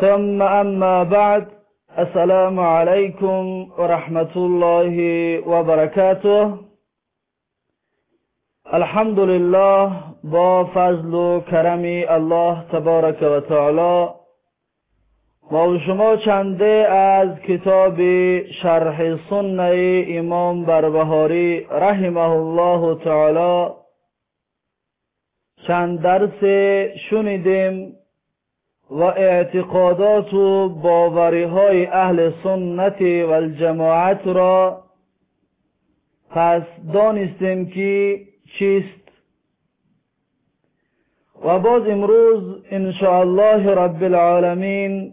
ثم أما بعد السلام عليكم ورحمة الله وبركاته. الحمد لله با فضل و کرمی الله تبارک و تعالی. ما و شما چنده از کتاب شرح سنة امام بربهاری رحمه الله تعالی. چند درس شنیدیم. و اعتقادات و باوری های أهل سنت و الجماعت را پس دانستیم که چیست. و باز امروز انشاءالله رب العالمین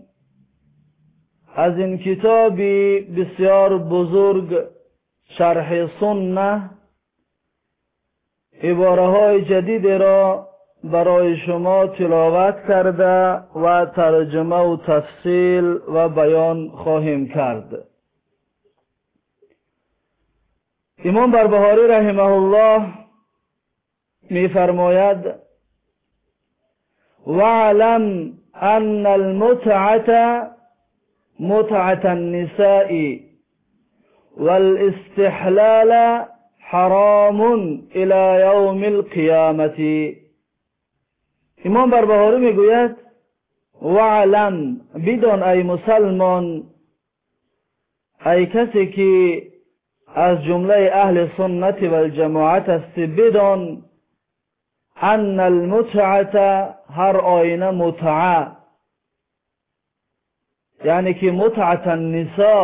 از این کتابی بسیار بزرگ شرح سنه عباره های جدید را برای شما تلاوت کرده و ترجمه و تفصیل و بیان خواهیم کرد امام بربهاری رحمه الله میفرماید واعلم ان المتعه متعه النساء والاستحلال حرام الى يوم القيامه имом барбаҳорӣ мегӯяд ваълам бидон ай мусалмон ай касе ки аз ҷумлаи аҳли суннати валҷамоат ҳастӣ бидон анна алмутъата ҳар оина мутъа яъне ки мутъата нисо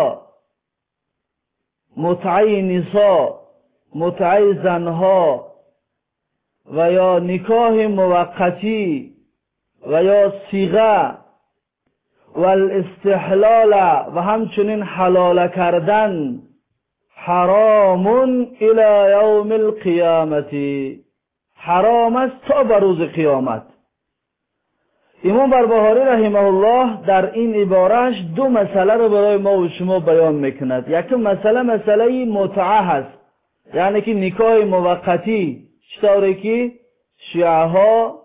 мутъаи нисо мутъаи занҳо و یا نکاح موقتی و یا سیغه و الاستحلال و همچنین حلال کردن حرام الى یوم القیامت. حرام است تا به روز قیامت. امام بربهاری رحمه الله در این عبارش دو مسئله رو برای ما و شما بیان می‌کند. یکی مسئله مسئله متعه هست یعنی که نکاح موقتی. چطوره که شیعه ها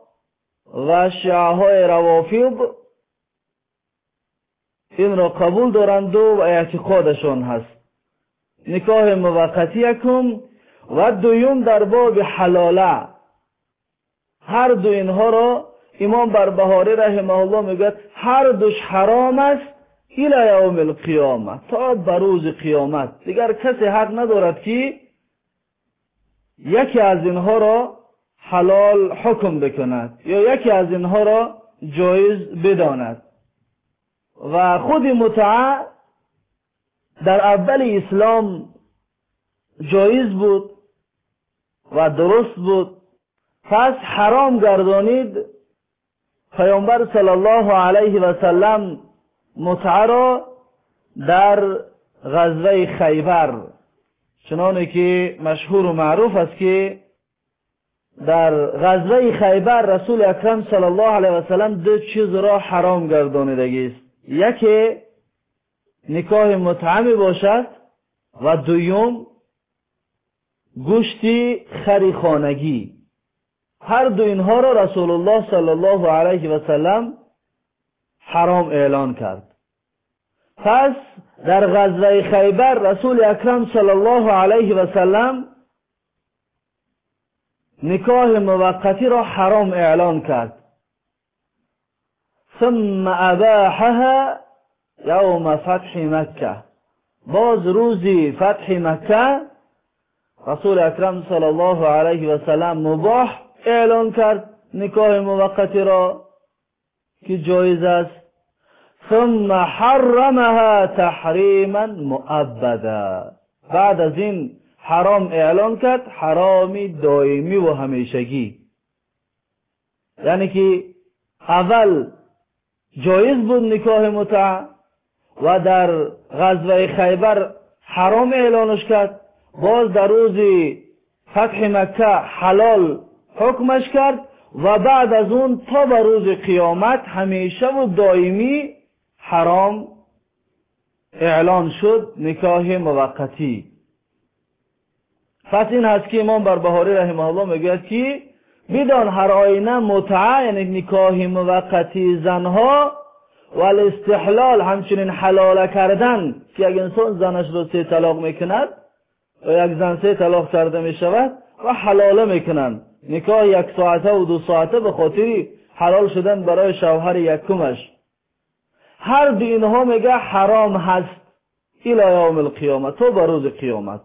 و شیعه های روافیب این را قبول دارند و اعتقادشان هست. نکاح موقتی یکم و دویم در باب حلاله. هر دو اینها را امام بربهاری رحمه الله می‌گوید هر دوش حرام است الى یوم القیامه تا بروز قیامت. دیگر کسی حق ندارد که یکی از اینها را حلال حکم بکند یا یکی از اینها را جایز بداند. و خود متعه در اول اسلام جایز بود و درست بود. پس حرام گردانید. پیامبر صلی الله علیه و سلم متعه را در غزوه خیبر چنانه که مشهور و معروف است که در غزوه خیبر رسول اکرم صلی الله علیه و سلم دو چیز را حرام گردانیدگی است. یکی نکاح مطعم باشد و دویم گوشتی خری خانگی هر دو اینها را رسول الله صلی الله علیه و سلم حرام اعلان کرد. پس در غزوه خیبر رسول اکرم صلی الله علیه و سلم نکاح موقتی را حرام اعلان کرد ثم اباحها یوم فتح مکه باز روزی فتح مکه رسول اکرم صلی الله علیه و سلم مباح اعلان کرد نکاح موقتی را که جایز است ثم حرمها تحریما مؤبدا بعد از این حرام اعلان کرد حرامی دائمی و همیشگی یعنی که اول جایز بود نکاح متع و در غزوه خیبر حرام اعلانش کرد باز در روز فتح مکه حلال حکمش کرد و بعد از اون تا به روز قیامت همیشه و دائمی حرام اعلان شد نکاح موقتی. پس این هست که امام بربهاری رحمه الله می‌گوید که بدان هر آینه متعه یعنی نکاح موقتی زنها و الاستحلال همچنین حلال کردن که یک انسان زنش رو سه طلاق می‌کند و یک زن سه طلاق کرده می‌شود و حلاله می‌کنند نکاح یک ساعته و دو ساعته به خاطر حلال شدن برای شوهر یکمش. هر دو اینها میگه حرام هست الى یوم القیامت تو به روز قیامت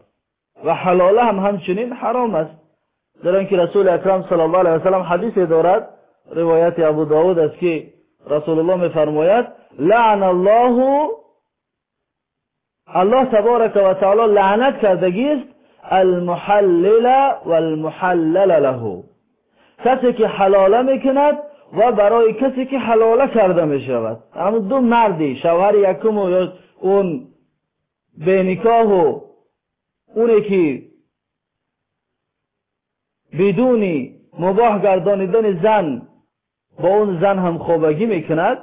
و حلاله هم همچنین حرام است در اینکه رسول اکرم صلی الله علیه وسلم حدیث دارد روایت ابو داود است که رسول الله میفرماید لعن الله الله تبارک و تعالی لعنت کردگی است المحلل والمحلل له کسی که حلاله میکند و برای کسی که حلاله کرده می شود اما دو مردی شوهر یکم و یا اون به نکاح و اونی که بدونی مباح گردانیدن زن با اون زن هم خوبگی می‌کند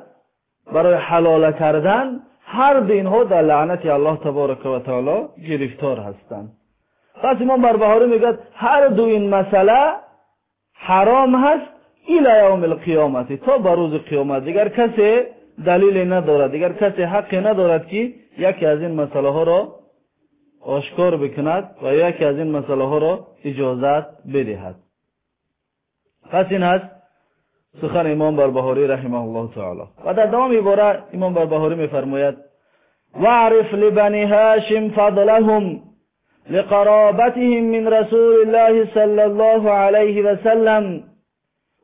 برای حلاله کردن هر دین ها در لعنت الله تبارک و تعالی گرفتار هستند. پس امام بربهاری میگه هر دو این مسئله حرام هست الى یوم القیامت تا به روز قیامت دیگر کسی دلیل ندارد دیگر کسی حقی ندارد که یکی از این مسئله ها را آشکار بکند و یکی از این مسئله ها را اجازت بدهد پس این هست سخن امام بربهاری رحمه الله تعالی و در دوام عباره امام بربهاری میفرماید وعرف لبنی هاشم فضلهم لقرابتهم من رسول الله صلى الله عليه وسلم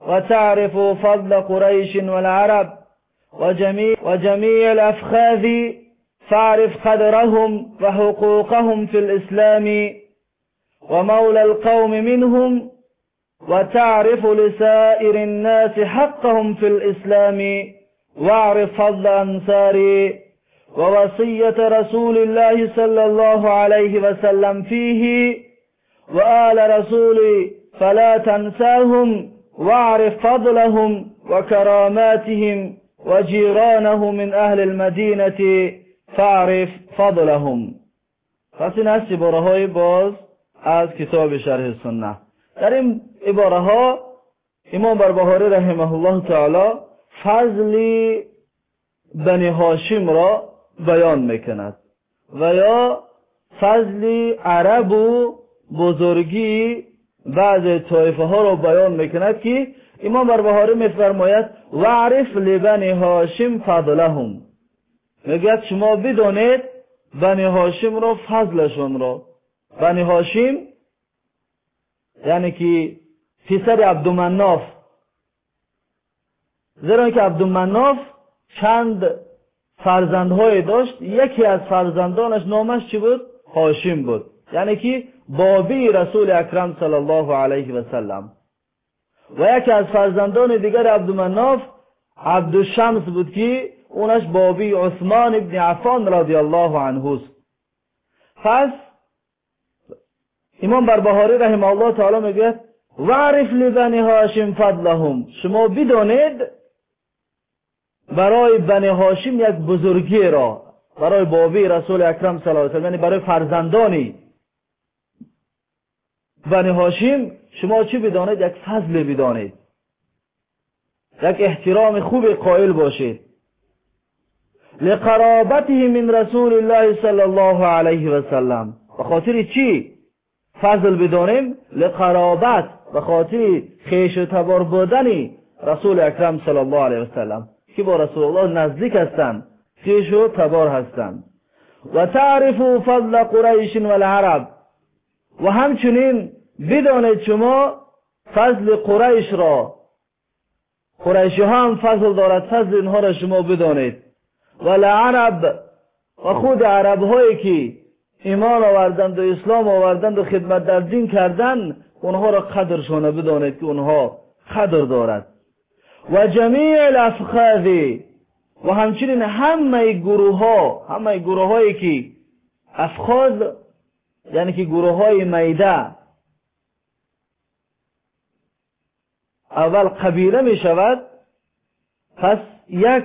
وتعرف فضل قريش والعرب وجميع, وجميع الأفخاذ فاعرف قدرهم وحقوقهم في الإسلام ومولى القوم منهم وتعرف لسائر الناس حقهم في الإسلام واعرف فضل أنصاري ووصية رسول الله صلى الله عليه وسلم فيه وآل رسولي فلا تنساهم واعرف فضلهم وكراماتهم وجيرانه من أهل المدينة فاعرف فضلهم. پس هست عباره های باز از کتاب شرح سنه در این عباره ها امام بربهاری رحمه الله تعالی فضل بنی هاشم را بیان میکند و یا فضل عرب و بزرگی بعض طایفه ها را بیان می‌کند که امام بربهاری میفرماید وعرف لبنی هاشم فضلهم. می‌گوید شما بدانید بنی هاشم را فضلشون را. بنی هاشم یعنی که پسر عبدالمناف. زیرا که عبدالمناف چند فرزندهای داشت. یکی از فرزندانش نامش چی بود؟ هاشم بود. یعنی که بابی رسول اکرم صلی الله علیه و سلم و یکی از فرزندان دیگر عبدالمناف عبدالشمس بود که اونش بابی عثمان ابن عفان رضی الله عنه است پس امام بربهاری رحمه الله تعالی میگه وعرف لبنی هاشم فضلهم. شما بدانید برای بنی هاشم یک بزرگی را برای بابی رسول اکرم صلی الله علیه و یعنی برای فرزندانی بنی هاشم شما چی بدانید؟ یک فضل بدانید. یک احترام خوب قائل باشید. لقرابته من رسول الله صلی الله علیه و سلم. به خاطر چی فضل بدانیم؟ لقرابت به خاطر خیش و تبار بودنی رسول اکرم صلی الله علیه و سلم. که با رسول الله نزدیک هستند خیش و تبار هستند و تعرف فضل قریش و العرب. و همچنین بدانید شما فضل قریش را. قریشی ها هم فضل دارد. فضل اینها را شما بدانید. و العرب و خود عرب هایی که ایمان آوردند و اسلام آوردند و خدمت در دین کردند اونها را قدرشان بدانید که اونها قدر دارد. و جمیع الافخاذ و همچنین همه گروه ها همه گروه هایی که افخاز یعنی که گروه های میده اول قبیله می شود پس یک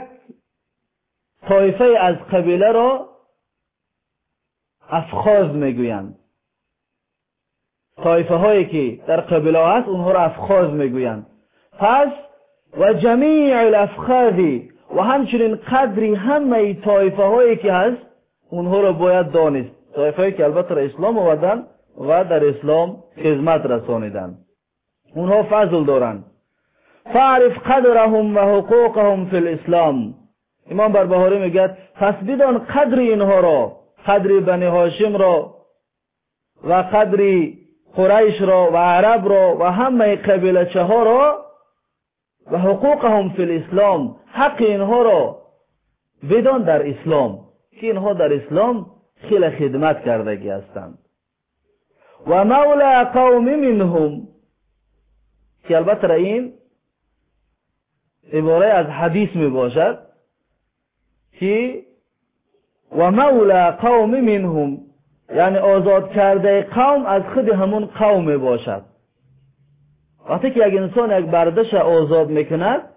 طایفه از قبیله را افخاز می‌گویند. طایفه هایی که در قبیله هست اونها را افخاز می‌گویند. پس و جمیع الافخاذی و همچنین قدری همه طایفه هایی که هست اونها را باید دانست. тоифае ки албатта дар ислом оварданд ва дар ислом хизмат расониданд. Онҳо фазл доранд. Фаъриф қадраҳум ва ҳуқуқаҳум фи лислом имом барбаҳорӣ мегӯяд пас бидон қадри инҳоро қадри бани ҳошимро ва қадри қурайшро ва арабро ва ҳамаи қабилачаҳоро ва ҳуқуқаҳум фи лислом ҳаққи инҳоро бидон дар ислом ки инҳо дар ислом خیلی خدمت کردگی هستند. و مولا قوم منهم که البته این عباره از حدیث می باشد که و مولا قوم منهم یعنی آزاد کرده قوم از خود همون قوم می باشد. وقتی که یک انسان یک بردش آزاد می‌کند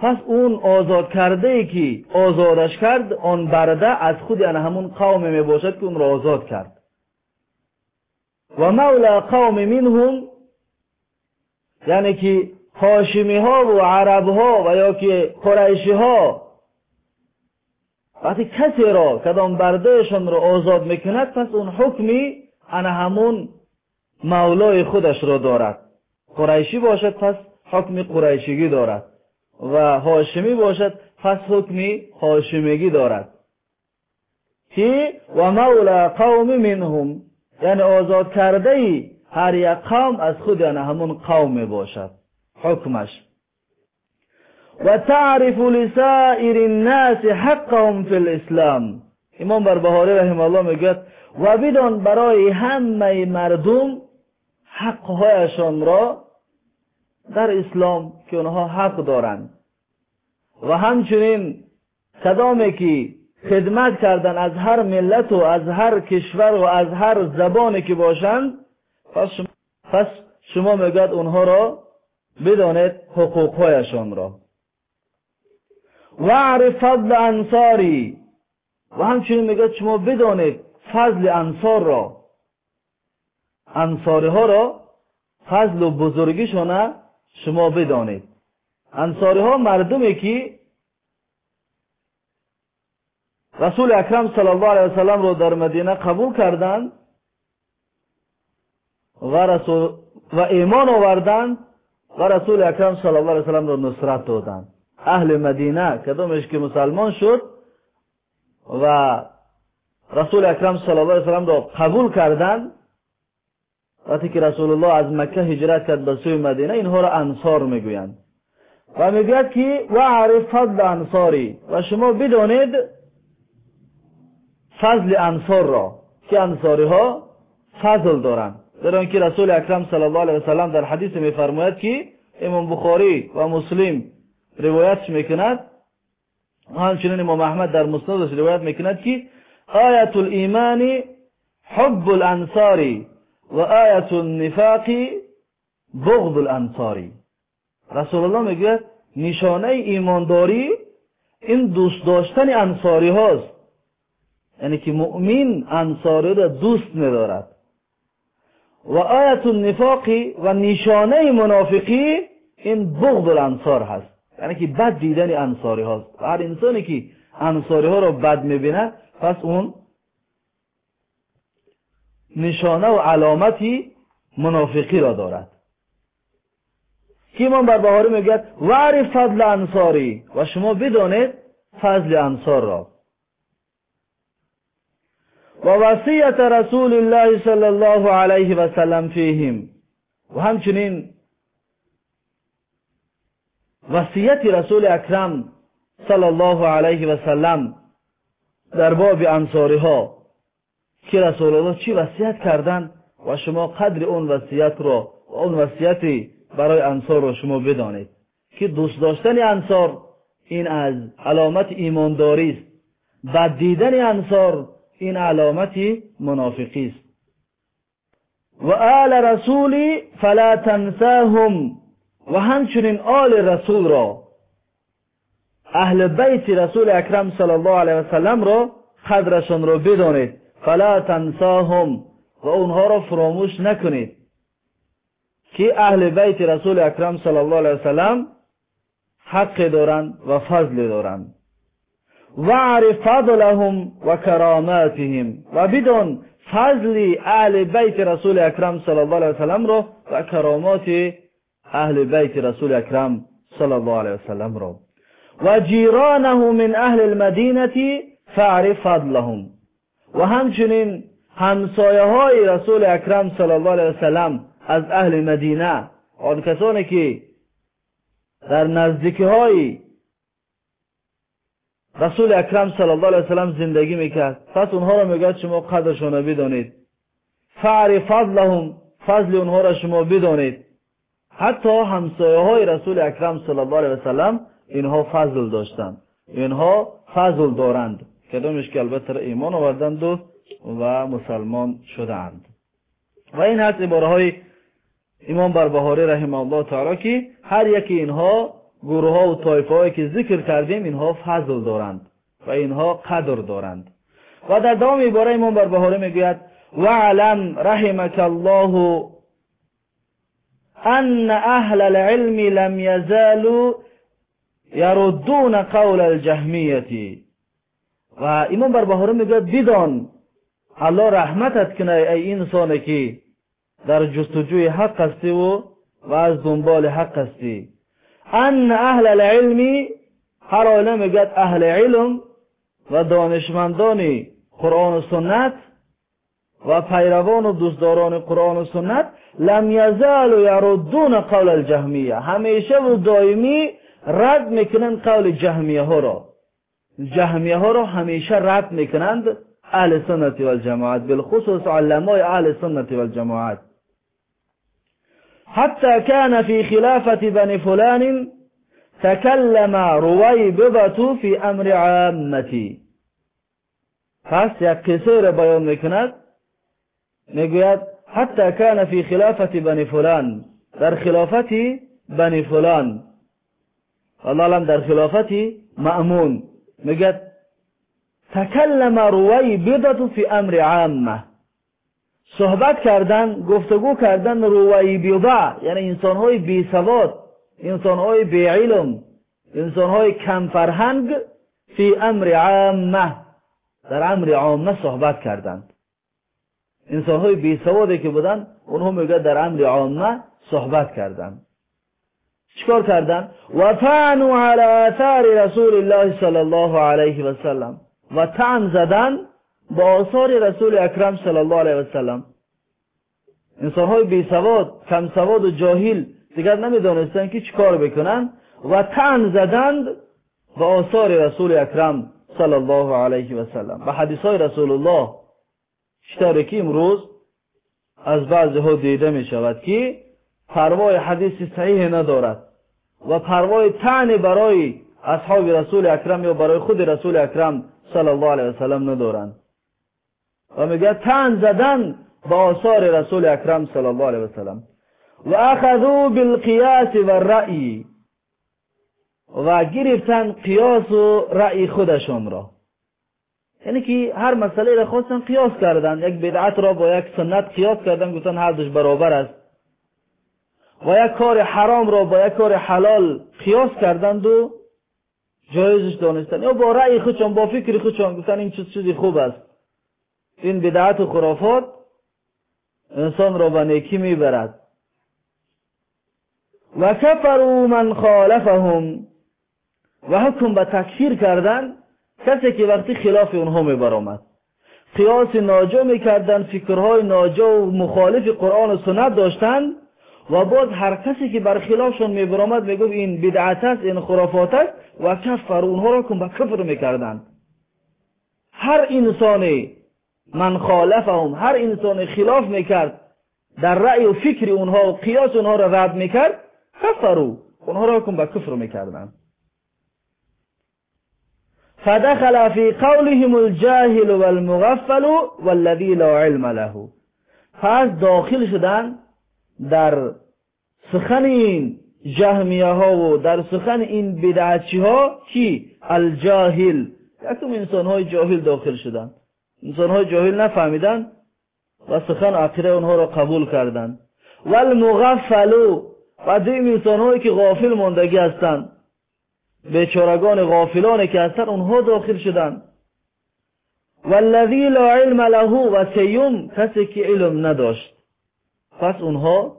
پس اون آزاد کرده ای که آزادش کرد آن برده از خود یعنی همون قوم می باشد که اون را آزاد کرد. و مولا قوم منهم یعنی که هاشمی ها و عرب ها و یا که قریشی ها وقتی کسی را کدام بردهشان را آزاد می‌کند پس اون حکمی انا همون مولای خودش را دارد. قریشی باشد پس حکم قریشیگی دارد. ва ҳошимӣ бошад пас ҳукми ҳошимигӣ дорад. Ки ва мавла қавми минҳум яъне озод кардаи ҳар як қавм аз худ яъне ҳамун қавм мебошад. Ҳукмаш. Ва таърифу лисаири ннаси ҳаққаҳум фи лислам имом барбаҳорӣ раҳималлоh мегӯяд ва бидон барои ҳамаи мардум ҳаққҳояшонро در اسلام که اونها حق دارند و همچنین کدامی که خدمت کردن از هر ملت و از هر کشور و از هر زبانی که باشند پس شما, پس شما میگد اونها را بدانید حقوقهایشان را. و عرف فضل انصاری. و همچنین میگه شما بدانید فضل انصار را. انصاری ها را فضل و بزرگیشان шумо бидонед. Ансориҳо мардуме ки расули акрам салаллоҳ алайи васаламро дар мадина қабул карданд ва расул ва эъмон оварданд ва расули акрам салаллоҳ алайи васаламро нусрат доданд. Аҳли мадина кадомеш ки мусалмон шуд ва расули акрам салаллоҳ алайи васаламро қабул карданд صلی الله علیه وسلم را قبول کردند وقتی که رسول الله از مکه هجرت کرد به سوی مدینه اینها را انصار میگویند و میگوید که و عرف فضل انصاری و شما بدانید فضل انصار را که انصاری ها فضل دارند در آنکه رسول اکرم صلی الله علیه وسلم در حدیث میفرماید که امام بخاری و مسلم روایتش میکند همچنین امام احمد در مسندش روایت میکند که آیت الایمان حب الانصاری و آیت النفاق بغض الانصاری رسول الله میگه نشانه ایمانداری این دوست داشتن انصاری هاست. یعنی که مؤمن انصاری را دوست ندارد. و آیت النفاقی و نشانه منافقی این بغض الانصار هست. یعنی که بد دیدن انصاری هاست. هر انسانی که انصاری ها را بد می‌بیند پس اون نشانه و علامتی منافقی را دارد. که امام بربهاری میگه وعرف فضل انصاری و شما بدانید فضل انصار را. و وصیت رسول الله صلی الله علیه و سلم فیهم و همچنین وصیت رسول اکرم صلی الله علیه و سلم در باب انصاری ها ки расулулло чӣ васият карданд ва шумо қадри он васиятро ва он васияти барои ансорро шумо бидонед? Ки дӯст доштани ансор ин аз аломати имондорист бад дидани ансор ин аломати мунофиқист ва аъли расули фала тансаҳум. Ва ҳамчунин оли расулро. Аҳли байти расули акрам сал аллоҳ алайҳи васаламро қадрашонро бидонед. صلی الله علیه وسلم را قدرشان را بدانید فلا تنساهم و اونها را فراموش نکنید که اهل بیت رسول اکرم صلی الله علیه وسلم حق دارند و فضل دارند و عرف فضلهم و کراماتهم و بدون فضل اهل بیت رسول اکرم صلی الله علیه وسلم را و کرامات اهل بیت رسول اکرم صلی الله علیه وسلم را و جیرانه من اهل المدینه فعرف فضلهم و همچنین همسایه های رسول اکرم صلی الله علیه وسلم از اهل مدینه آن کسانی که در نزدیکی های رسول اکرم صلی الله علیه وسلم زندگی میکرد پس اونها را میگه شما قدرشان را بدانید فعرف فضلهم فضل اونها را شما بدانید حتی همسایه های رسول اکرم صلی الله علیه وسلم اینها فضل داشتند اینها فضل دارند کدامش که البته ایمان آوردند و و مسلمان شدند و این هست عباره های امام بربهاری رحمه الله تعالی که هر یکی اینها گروه ها و طایفه هایی که ذکر کردیم اینها فضل دارند و اینها قدر دارند و در دوام عباره امام بربهاری میگوید وعلم رحمك الله ان اهل العلم لم يزالوا يردون قول الجهمیتی و امام بربهاری میگوید بدان الله رحمتت کنه ای انسانی که در جستجوی حق هستی و و از دنبال حق هستی ان اهل العلم هر عالم میگد اهل علم و دانشمندان قرآن و سنت و پیروان و دوستداران قرآن و سنت لم یزال یردون قول الجهمیه همیشه و دائمی رد میکنند قول جهمیه ها را جهمیه ها را همیشه رد میکنند أهل سنت و الجماعت بالخصوص علمای أهل سنت و الجماعت حتى كان في خلافة بني فلان تكلم رويبضة في أمر عامتی. پس یک قصه را بیان میکند میگوید حتی کان فی خلافت بنی فلان در خلافت بنی فلان. الله در خلافت مأمون. میگد تکلم رویبضة فی امر عامه. صحبت کردن گفتگو کردن روی بیضع یعنی انسان های بی سواد انسان های بی علم انسان های کم فرهنگ فی امر عامه. در امر عامه صحبت کردند انسان های بی سوادی که بودن اونها میگه در امر عامه صحبت کردند чикор кардан ва таъну ала аътари расулиллоҳи сали аллоҳу алайҳи васалам ва таън задан ба осори расули акрам сали аллоҳу алайҳи васалам инсонҳои бесавод камсаводу ҷоҳил дигар намедонистанд ки чӣ кор бикунанд ва таън заданд ба осори расули акрам сали аллоҳу алайҳи васалам ба ҳадисҳои расулуллоҳ шитаре ки имрӯз аз баъзеҳо дида мешавад ки парвои ҳадиси саҳиҳе надорад. و پروای تن برای اصحاب رسول اکرم یا برای خود رسول اکرم صلی الله علیه و سلم ندارند. و میگه تن زدن با آثار رسول اکرم صلی الله علیه وسلم و اخذو بالقیاس و رأی. و گرفتن قیاس و رأی خودشان را. یعنی که هر مسئله را خواستن قیاس کردن. یک بدعت را با یک سنت قیاس کردن گفتن هر دوش برابر است. و یک کار حرام را با یک کار حلال قیاس کردند و جایزش دانستن یا با رأی خودشان با فکر خودشان گفتن این چیز چیزی خوب است. این بدعت و خرافات انسان را به نیکی می‌برد. و کفروا من خالفهم. و حکم به تکفیر کردن کسی که وقتی خلاف اونها میبرامد. قیاس ناجا می‌کردن فکرهای ناجا و مخالف قرآن و سنت داشتن و باز هر کسی که بر خلافشون میبرامد می‌گفت این بدعت است این خرافات است و کفر اونها را کن به کفر می‌کردن هر انسانی من خالفهم هر انسان خلاف می‌کرد در رأی و فکر اونها و قیاس اونها را رد می‌کرد کفرو اونها را کن به کفر می‌کردن فدخل في قولهم الجاهل والمغفل والذي لا علم له. پس داخل شدن در سخن این جهمیه ها و در سخن این بدعچی ها کی؟ الجاهل. یکم انسان های جاهل داخل شدن انسان های جاهل نفهمیدن و سخن عقیده اونها را قبول کردند. و المغفلو و دیم انسان هایی که غافل ماندگی هستند. بیچارگان غافلانی که هستند اونها داخل شدند. والذی لا علم له و سیوم کسی که علم نداشت. پس اونها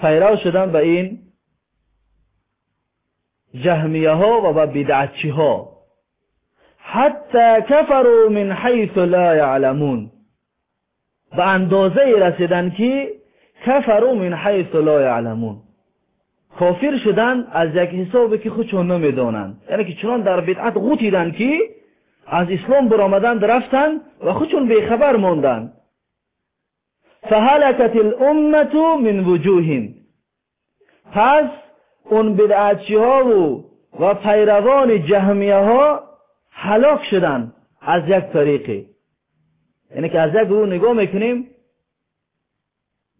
پیرو شدن به این جهمیه ها و به بدعچی ها حتی کفروا من حیث لا یعلمون. به اندازه رسیدن که کفروا من حیث لا یعلمون. کافر شدن از یک حسابی که خودشون نمی‌دانند. یعنی که چنان در بدعت غوتیدن که از اسلام برآمدند رفتن و خودشون بیخبر ماندند فهلكت الامه من وجوه پس اون بدعتچی ها و و پیروان جهمیه ها هلاک شدن از یک طریقی یعنی که از یک گروه نگاه می‌کنیم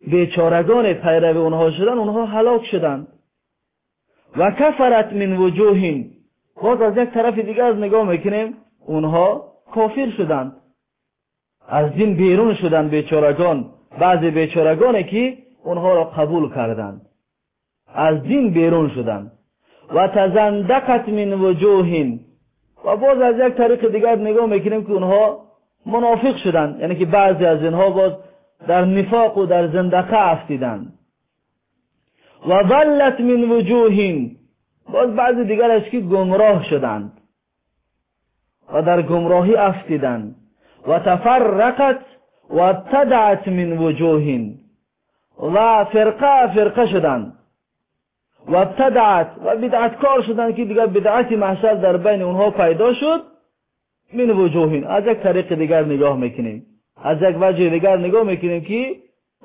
بیچارگان پیرو اونها شدن اونها هلاک شدن. و کفرت من وجوهین باز از یک طرف دیگه از نگاه می‌کنیم اونها کافر شدند از دین بیرون شدن بیچارگان. баъзе бечорагоне ки онҳоро қабул карданд. Аз дин берун шуданд. Ва тазандакат мин вуҷӯҳин. Ва боз аз як тариқи дигар нигоҳ мекунем ки онҳо мунофиқ шуданд. Яъне ки баъзе аз инҳо боз дар нифоқу дар зандақа афтиданд. Ва заллат мин вуҷӯҳин. Боз баъзе дигараш ки гумроҳ шуданд. Ва дар гумроҳӣ афтиданд. Ва тафаррақат افتیدند و تفرقت و تدعت من وجوهین و فرقه فرقه شدند و تدعت و بدعتکار شدند که دیگر بدعت محشر در بین اونها پیدا شد من وجوهین از یک طریق دیگر نگاه میکنیم از یک وجه دیگر نگاه میکنیم که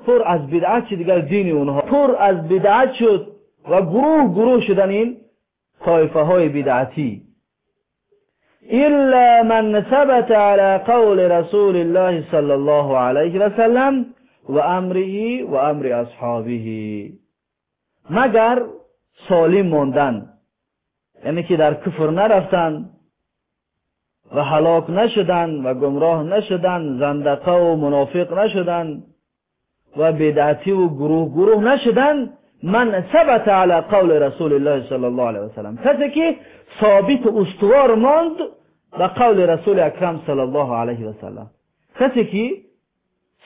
پر از بدعت دیگر دین اونها پر از بدعت شد و گروه گروه شدن این طایفه های بدعتی إلا من ثبت على قول رسول الله صلی الله علیه و سلم و امره و أمر أصحابه. مگر سالم ماندن یعنی که در کفر نرفتن و هلاک نشدن و گمراه نشدن زندقه و منافق نشدن و بدعتی و گروه گروه نشدن من ثبت على قول رسول الله صلی الله علیه وسلم. کسی که ثابت و استوار ماند به قول رسول اکرم صلی الله علیه وسلم. کسی که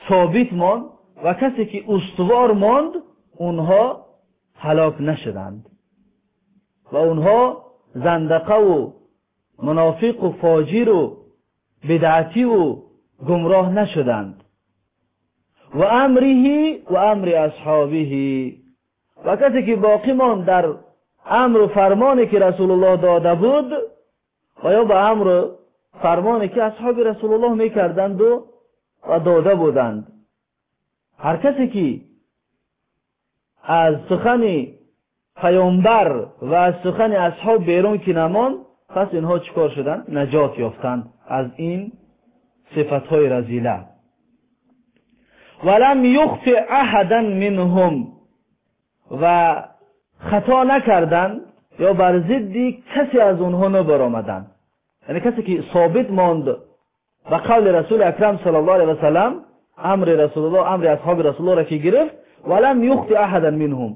ثابت ماند و کسی که استوار ماند اونها هلاک نشدند. و اونها زندقه و منافق و فاجر و بدعتی و گمراه نشدند. و امره و امر اصحابه و کسی که باقی ماند در امر و فرمانی که رسول الله داده بود و یا به امر فرمانی که اصحاب رسول الله میکردند و و داده بودند هر کسی که از سخن پیامبر و از سخن اصحاب بیرون که نمان پس اینها چکار شدن؟ نجات یافتند از این صفت های رزیله ولم یخف احدا منهم و خطا نکردند یا بر ضدی کسی از اونها نبرآمدند یعنی کسی که ثابت ماند و قول رسول اکرم صلی الله علیه و سلم امر رسول الله امر اصحاب رسول الله را که گرفت ولم یخت احدا منهم.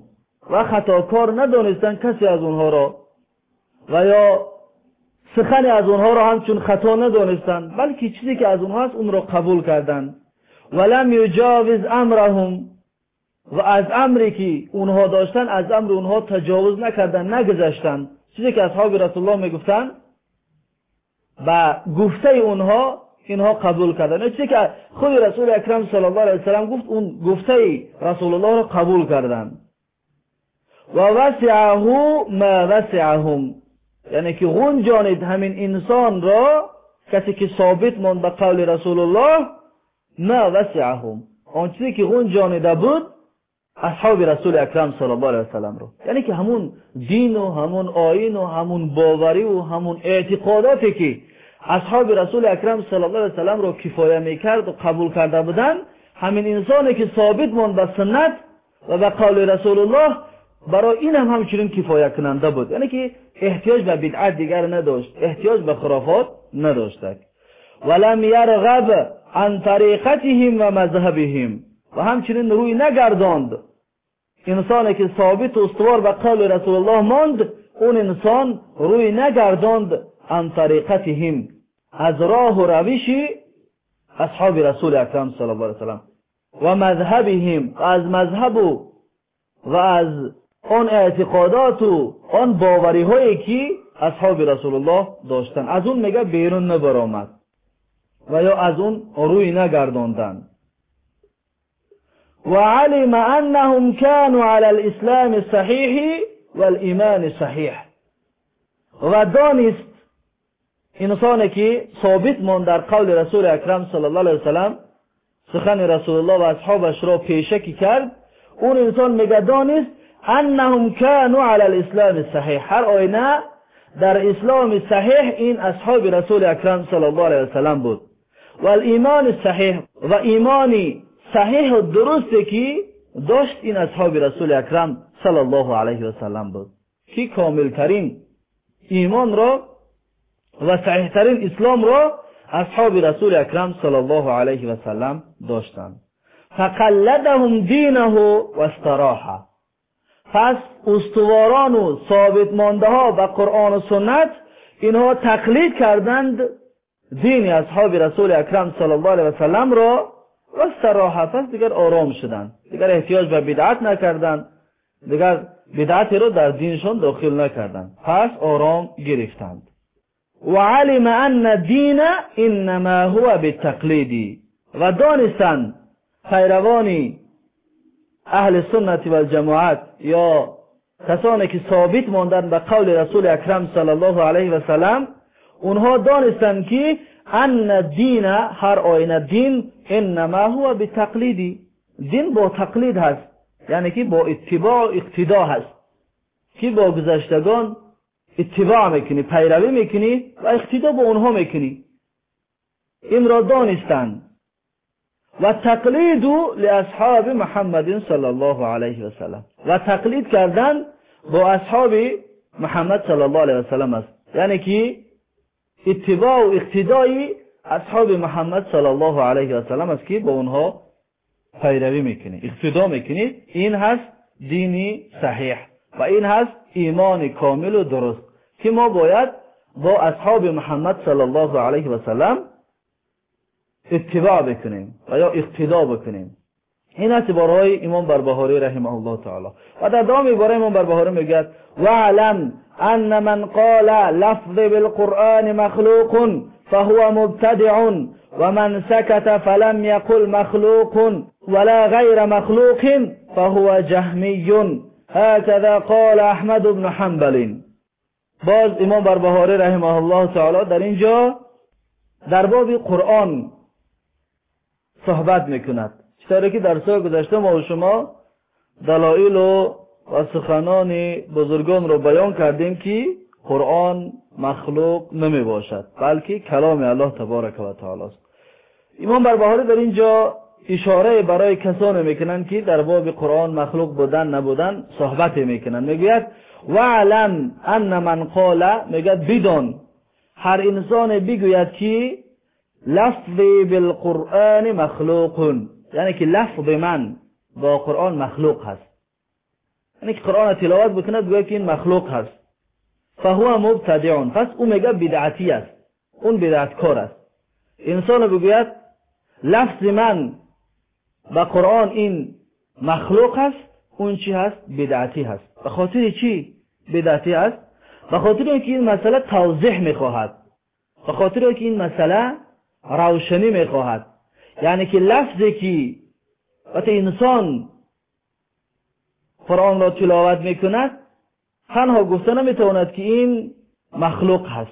و خطاکار ندانستند کسی از اونها را. و یا سخن از اونها را همچون خطا ندانستند بلکه چیزی که از اونها هست اون را قبول کردند ولم یجاوز امرهم. و از امری که اونها داشتن از امر اونها تجاوز نکردن نگذشتن چیزی که اصحاب رسول الله میگفتن و گفته اونها اینها قبول کردن چیزی که خود رسول اکرم صلی الله علیه وسلم گفت اون گفته رسول الله را قبول کردن و وسعه ما وسعهم یعنی که غنجانید همین انسان را کسی که ثابت ماند به قول رسول الله ما وسعهم آن چیزی که غنجانیده بود اصحاب رسول اکرم صلی الله علیه وسلم رو. یعنی که همون دین و همون آین و همون باوری و همون اعتقاداتی که اصحاب رسول اکرم صلی الله علیه وسلم رو کفایه می‌کرد و قبول کرده بودن همین انسانی که ثابت ماند به سنت و به قول رسول الله برای این هم همچنین کفایه کننده بود. یعنی که احتیاج به بدعت دیگر نداشت احتیاج به خرافات نداشت. ولم یرغب عن طریقتهم و مذهبهم. و همچنین روی نگرداند. инсоне ки собиту устувор ба қавли расулуллоҳ монд он инсон рӯй нагардонд ан тариқатиҳим аз роҳу равиши асҳоби расули акрам сал ла салам. Ва мазҳабиҳим аз мазҳабу ва аз он эътиқодоту он бовариҳое ки асҳоби расулуллоҳ доштанд. Аз он мега берун набаромад. Ва ё аз он рӯй нагардонданд وعلم أنهم كانوا على الإسلام الصحيح والإيمان الصحيح. ودانست إنسانك صوبت من در قول رسول أكرم صلى الله عليه وسلم سخن رسول الله وأصحابه رو پیشك کرد اون انسان مگه دانست انهم كانوا على الإسلام الصحيح هر آينا در اسلام صحيح این اصحاب رسول اکرم صلى الله عليه وسلم بود والإيمان الصحيح وإيماني саҳиҳу дурусте ки дошт ин асҳоби расули акрам салаллоҳу алайҳи васалам буд ки комилтарин имонро ва саҳиҳтарин исломро асҳоби расули акрам салаллоҳу алайҳи васалам доштанд. Фақалладаҳум динаҳу вастароҳа пас устуворону собитмондаҳо ба қуръону суннат инҳо тақлид карданд дини асҳоби расули акрам салаллоҳу алайҳи васаламро و قرآن و سنت اینها تقلید کردند دین اصحاب رسول اکرم صلی الله علیه وسلم را و استراحه پس دیگر آرام شدند دیگر احتیاج به بدعت نکردند دیگر بدعتی را در دینشان داخل نکردند پس آرام گرفتند و علم ان دین انما هو بالتقلیدی و دانستند پیروانی اهل سنت و جماعت یا کسانی که ثابت ماندن به قول رسول اکرم صلی الله علیه و سلم اونها دانستند که ان دین هر آینه دین انما هو بتقلیدی دین با تقلید هست. یعنی که با اتباع و اقتدا هست. که با گذشتگان اتباع می‌کنی پیروی می‌کنی و اقتدا با اونها می‌کنی. این را دانستند. و تقلید لاصحاب محمد صلی الله علیه و سلم. و تقلید کردن با اصحاب محمد صلی الله علیه و سلم است. یعنی که иттибоу иқтидои асҳоби муҳаммад салаллоҳу алайҳи васалам аст ки бо онҳо пайравӣ мекунӣ иқтидо мекунӣ. Ин ҳаст дини саҳиҳ ва ин ҳаст имони комилу дуруст ки мо бояд бо асҳоби муҳаммад салаллоҳу алайҳи васалам иттибо бикунем ва ё иқтидо бикунем این است بارهای امام بربهاری رحمه الله تعالی. و در دام باره امام بربهاری میگه وعلم ان من قال لفظ بالقرآن مخلوق فهو مبتدع ومن سكت فلم يقل مخلوق ولا غير مخلوق فهو جهمي هكذا قال احمد بن حنبل. باز امام بربهاری رحمه الله تعالی در اینجا در باب قرآن صحبت می‌کند. چطوری که در سال گذشته ما و شما دلایل و و سخنان بزرگان رو بیان کردیم که قرآن مخلوق نمی باشد بلکه کلام الله تبارک و تعالی است. امام بربهاری در اینجا اشاره برای کسانی می‌کنند که در باب قرآن مخلوق بودن نبودن صحبت می‌کنند. می‌گوید وعلم ان من قال می‌گوید بدون هر انسان بگوید که لفظی بالقرآن مخلوق. یعنی که لفظ من با قرآن مخلوق هست. یعنی که قرآن تلاوت بکند گویا که این مخلوق هست. فهو مبتدعون. پس او میگه بدعتی است. اون بدعتکار است. انسان بگوید لفظ من با قرآن این مخلوق است اون چی هست؟ بدعتی هست. به خاطر چی بدعتی است به خاطر اینکه این مسئله توضیح می‌خواهد. به خاطر اینکه این مسئله روشنی می‌خواهد. یعنی که لفظی که وقتی انسان قرآن را تلاوت می‌کند تنها گفته نمی‌تواند که این مخلوق هست.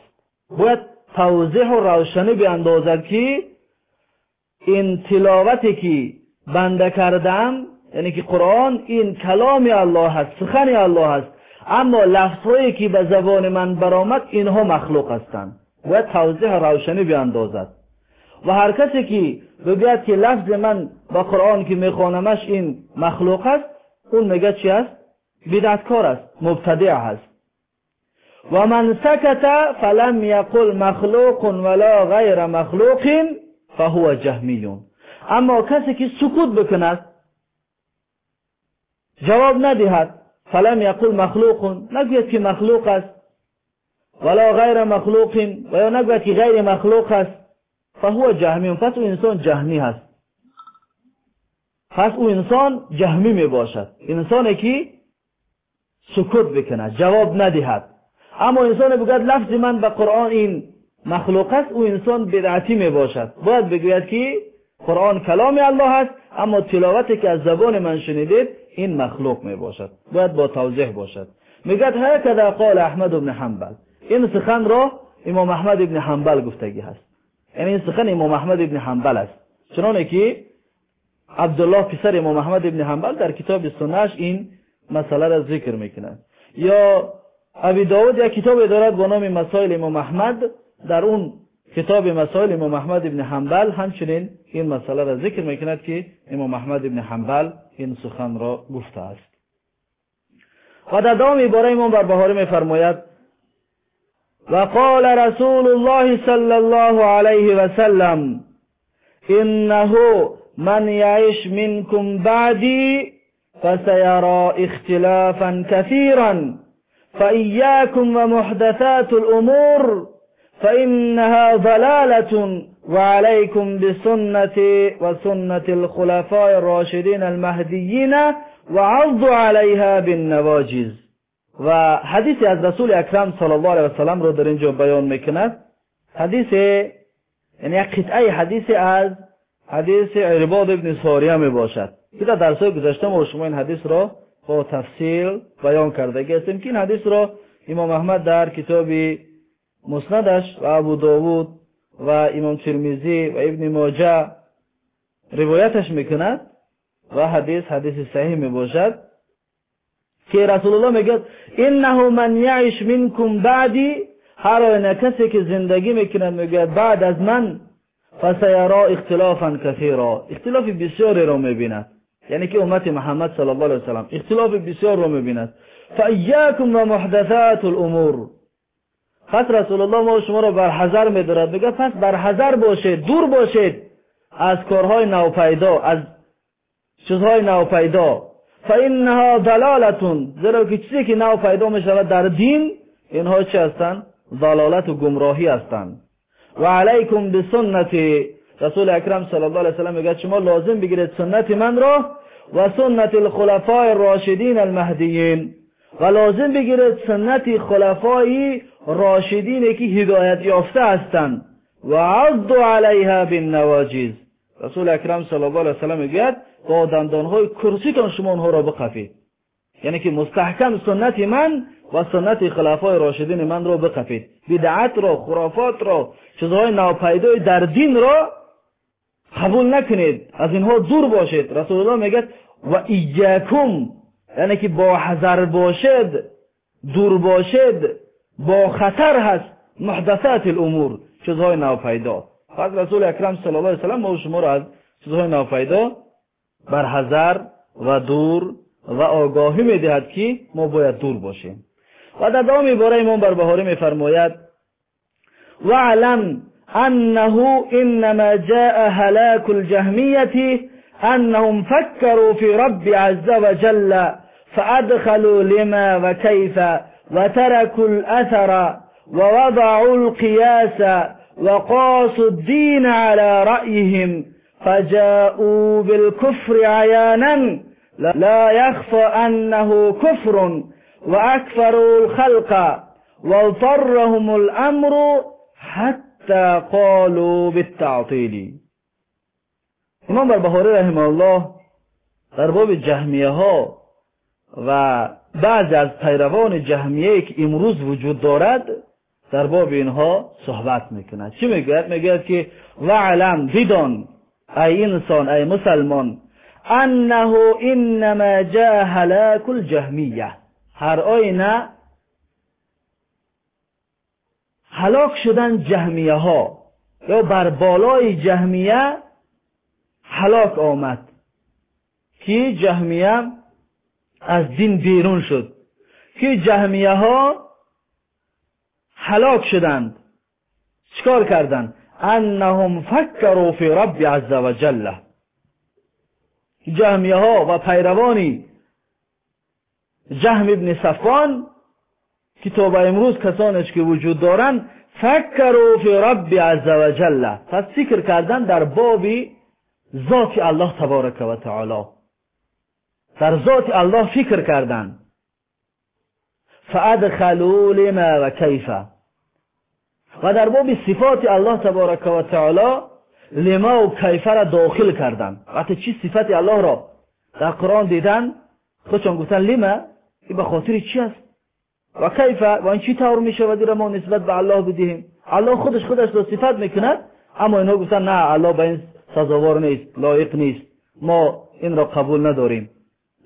باید توضیح و روشنی بیاندازد که این تلاوتی که بنده کردم یعنی که قرآن این کلام الله هست سخن الله هست. اما لفظهایی که به زبان من برآمد اینها مخلوق هستند. و توضیح روشنی بیاندازد. و هر کسی که که لفظ من با قرآن که میخوانمش این مخلوق است اون میگه چی است؟ بدعتکار است مبتدع هست و من سکت فلم یقل مخلوق ولا غیر مخلوق فهو جهمیون. اما کسی که سکوت بکند جواب ندهد فلم یقل مخلوق نگوید که مخلوق است ولا غیر مخلوق و یا نگوید که غیر مخلوق است. فهو جهمی. پس او انسان جهمی هست. پس او انسان جهمی می باشد. انسانی که سکوت بکند جواب ندهد. اما انسان بگوید لفظ من به قرآن این مخلوق است او انسان بدعتی می باشد. باید بگوید که قرآن کلام الله است اما تلاوتی که از زبان من شنیدید این مخلوق می باشد. باید با توضیح باشد. میگد هکذا قال احمد بن حنبل. این سخن را امام احمد ابن حنبل گفتگی هست. یعنی این سخن امام احمد ابن حنبل است. چنانه که عبدالله پسر امام احمد ابن حنبل در کتاب سنش این مسئله را ذکر می‌کنند یا ابی داود یک کتاب دارد با نام مسائل امام احمد. در اون کتاب مسائل امام احمد ابن حنبل همچنین این مسئله را ذکر می‌کند که امام احمد ابن حنبل این سخن را گفته است. و در دام عباره امام بر بهاره میفرماید وقال رسول الله صلى الله عليه وسلم إنه من يعيش منكم بعدي فسيرى اختلافا كثيرا فإياكم ومحدثات الأمور فإنها ضلالة وعليكم بسنة وسنة الخلفاء الراشدين المهديين وعضوا عليها بالنواجذ. و حدیثی از رسول اکرم صلی الله علیه و سلم رو در اینجا بیان میکند حدیث یعنی یک قطعه حدیث از حدیث عرباد ابن ساریه می باشد که در درسای گذشته ما شما این حدیث را با تفصیل بیان کرده هستیم که این حدیث را امام احمد در کتاب مسندش و ابو داود و امام ترمیزی و ابن ماجه روایتش میکند و حدیث حدیث صحیح می باشد که رسول الله میگه انه من یعش منکم بعدی هر آینه کسی که زندگی میکند میگه بعد از من فسیرا اختلافا کثیرا اختلاف بسیاری را میبیند یعنی که امت محمد صلی الله علیه وسلم اختلاف بسیار را میبیند فایاکم و محدثات الامور پس رسول الله ما شما را بر حذر میدارد میگه پس بر حذر باشید دور باشید از کارهای نوپیدا از چیزهای نوپیدا فانها ضلالتون زیرا که چیزی که نو پیدا می شود در دین اینها چه هستند ضلالت و گمراهی هستند و علیکم بسنت. رسول اکرم صلی الله علیه و سلم میگه شما لازم بگیرید سنت من را و سنت الخلفاء الراشدین المهدیین. و لازم بگیرید سنت خلفای راشدین که هدایت یافته هستند و عضوا علیها بالنواجذ رسول اکرم صلی الله علیه و سلم میگه با دندانهای کرسیتان شما اونها را بقفید یعنی که مستحکم سنت من و سنت خلفای راشدین من را بقفید بدعت را خرافات را چیزهای ناپیدای در دین را قبول نکنید از اینها دور باشید رسول الله میگه و ایاکم یعنی که با حذر باشد دور باشد با خطر هست محدثات الامور چیزهای ناپیدا پس رسول اکرم صلی الله علیه و سلم ما شما را از چیزهای ناپیدا بر حذر و دور و آگاهی میدهد که ما باید دور باشیم. و در دام عباره امام بربهاری میفرماید وعلم انه انما جاء هلاك الجهمية انهم فكروا في رب عز وجل فادخلوا لما وكيف وتركوا الاثر ووضعوا القياس وقاسوا الدين على رأيهم فجاءوا بالكفر عيانا لا يخفى أنه كفر وأكثروا الخلق واضطرهم الأمر حتى قالوا بالتعطيل. إمام بربهاری رحمه الله در باب جهمیه ها و بعضی از پیروان جهمیه که امروز وجود دارد در باب اینها صحبت میکند. چی میگوید؟ میگوید که وعلم بدان ای انسان ای مسلمان انه انما جاء هلاك الجهمیه هر آینه هلاک شدن جهمیه ها یا بر بالای جهمیه هلاک آمد که جهمیه از دین بیرون شد که جهمیه ها هلاک شدند چکار کردند أنهم فکروا فی رب عز و جل جهمیه ها و پیروانی. جهم ابن صفان که تا به امروز کسانش که وجود دارند فکروا فی رب عز و جل پس فکر کردن در باب ذات الله تبارک و تعالی. در ذات الله فکر کردن. فادخلوا لما و کیفه و در باب صفات الله تبارک و تعالی لما و کیفه را داخل کردن. وقتی چی صفت الله را در قرآن دیدن خودشان گفتن لما؟ این به خاطر چی است؟ و کیفه و این چی طور می شود؟ را ما نسبت به الله بدهیم. الله خودش خودش را صفت می‌کند اما اینها گفتن نه الله به این سزاوار نیست لایق نیست. ما این را قبول نداریم.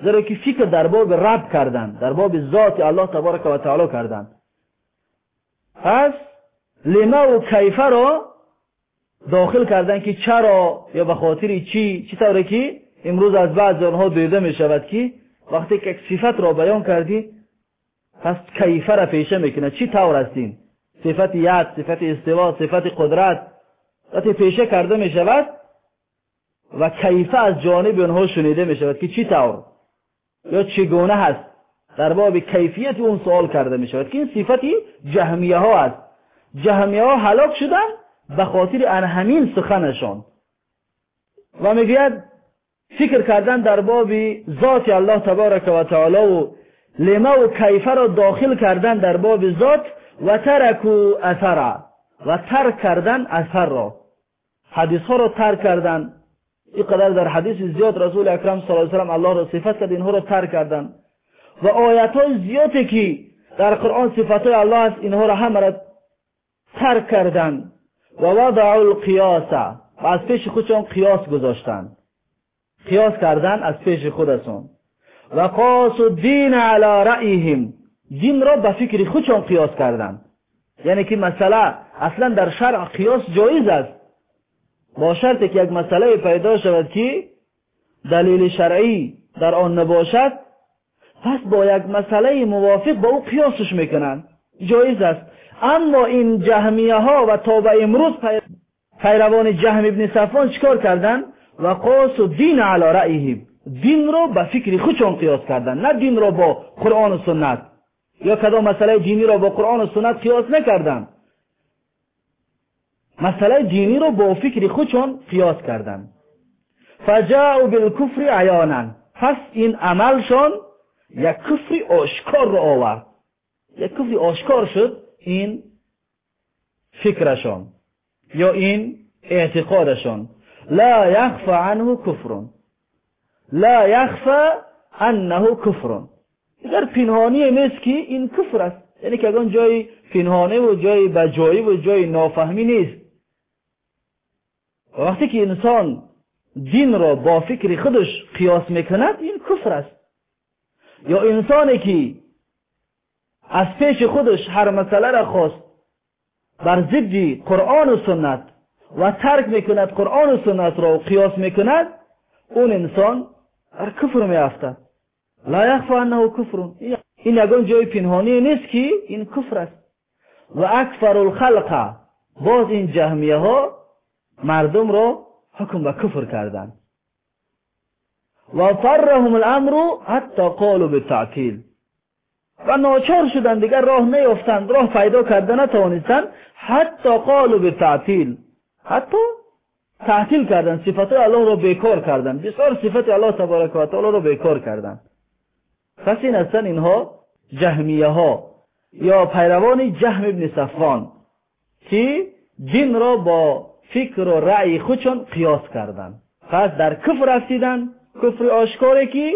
زیرا که فکر در باب رب کردن در باب ذات الله تبارک و تعالی کردن. پس لما و کیفه را داخل کردن که چرا یا به خاطر چی؟ چی طوره که امروز از بعض آنها دیده می شود که وقتی که صفت را بیان کردی پس کیفه را پیشه می‌کنه چی طور هستیم صفت ید صفت استوا صفت قدرت. وقتی پیشه کرده می شود و کیفه از جانب آنها شنیده می شود که چی طور؟ یا چگونه هست؟ در باب کیفیت اون سوال کرده می شود که این صفتی جهمیه ها است. جهمیه ها هلاک شدن به خاطر همین سخنشان. و می‌گوید فکر کردن در باب ذات الله تبارک و تعالی و لما و کیفه را داخل کردن در باب ذات و ترکو اثر و ترک کردن اثر را. حدیث ها را ترک کردن. اینقدر در حدیث زیاد رسول اکرم صلی الله علیه و الله را صفت کرد اینها را ترک کردن. و آیت های زیادی که در قرآن صفت های الله است اینها را همه را ترک کردن. و وضع القیاس. و از پیش خودشان قیاس گذاشتن. قیاس کردن از پیش خودشان. و قاس دین علی رأیهم. دین را به فکر خودشان قیاس کردن. یعنی که مسئله اصلا در شرع قیاس جایز است. با شرطی که یک مسئله پیدا شود که دلیل شرعی در آن نباشد پس با یک مسئله موافق با او قیاسش می‌کنن. جایز است. اما این جهمیه ها و تا به امروز پیروان جهم ابن صفان چکار کردن؟ و قاس و دین علی رأیهم دین رو به فکر خودشون قیاس کردن نه دین رو با قرآن و سنت. یا کدام مسئله دینی رو با قرآن و سنت قیاس نکردن؟ مسئله دینی رو با فکر خودشون قیاس کردن. فجاءوا بالکفر عیانا. پس این عملشون یک کفر آشکار رو آورد. یک کفر آشکار شد. این فکرشان یا این اعتقادشان. لا یخفى عنه کفر لا یخفى انه کفر در پنهانی نیست که این کفر است. یعنی که اگر جای پنهانه و جای بجایی و جای نافهمی نیست. وقتی که انسان دین را با فکر خودش قیاس می‌کند این کفر است. یا انسانی که از پیش خودش هر مسئله را خواست. بر ضد قرآن و سنت و ترک می‌کند قرآن و سنت را و قیاس می‌کند اون انسان در کفر میافتد لا یخفى انه کفر. این یگان جای پنهانی نیست که این کفر است. و اکثر الخلق. باز این جهمیه ها مردم را حکم به کفر کردند و فرهم الامر حتی قالوا بالتعطیل. و ناچار شدن دیگر راه نیفتند راه پیدا کرده نتوانستند. حتی قالوا بالتعطیل حتی تعطیل کردن صفت الله را بیکار کردن بسیار صفت الله تبارک و تعالی را بیکار کردن پس این هستن اینها جهمیه ها یا پیروان جهم ابن صفوان که دین را با فکر و رأی خودشون قیاس کردن پس در کفر رسیدن کفر آشکاره که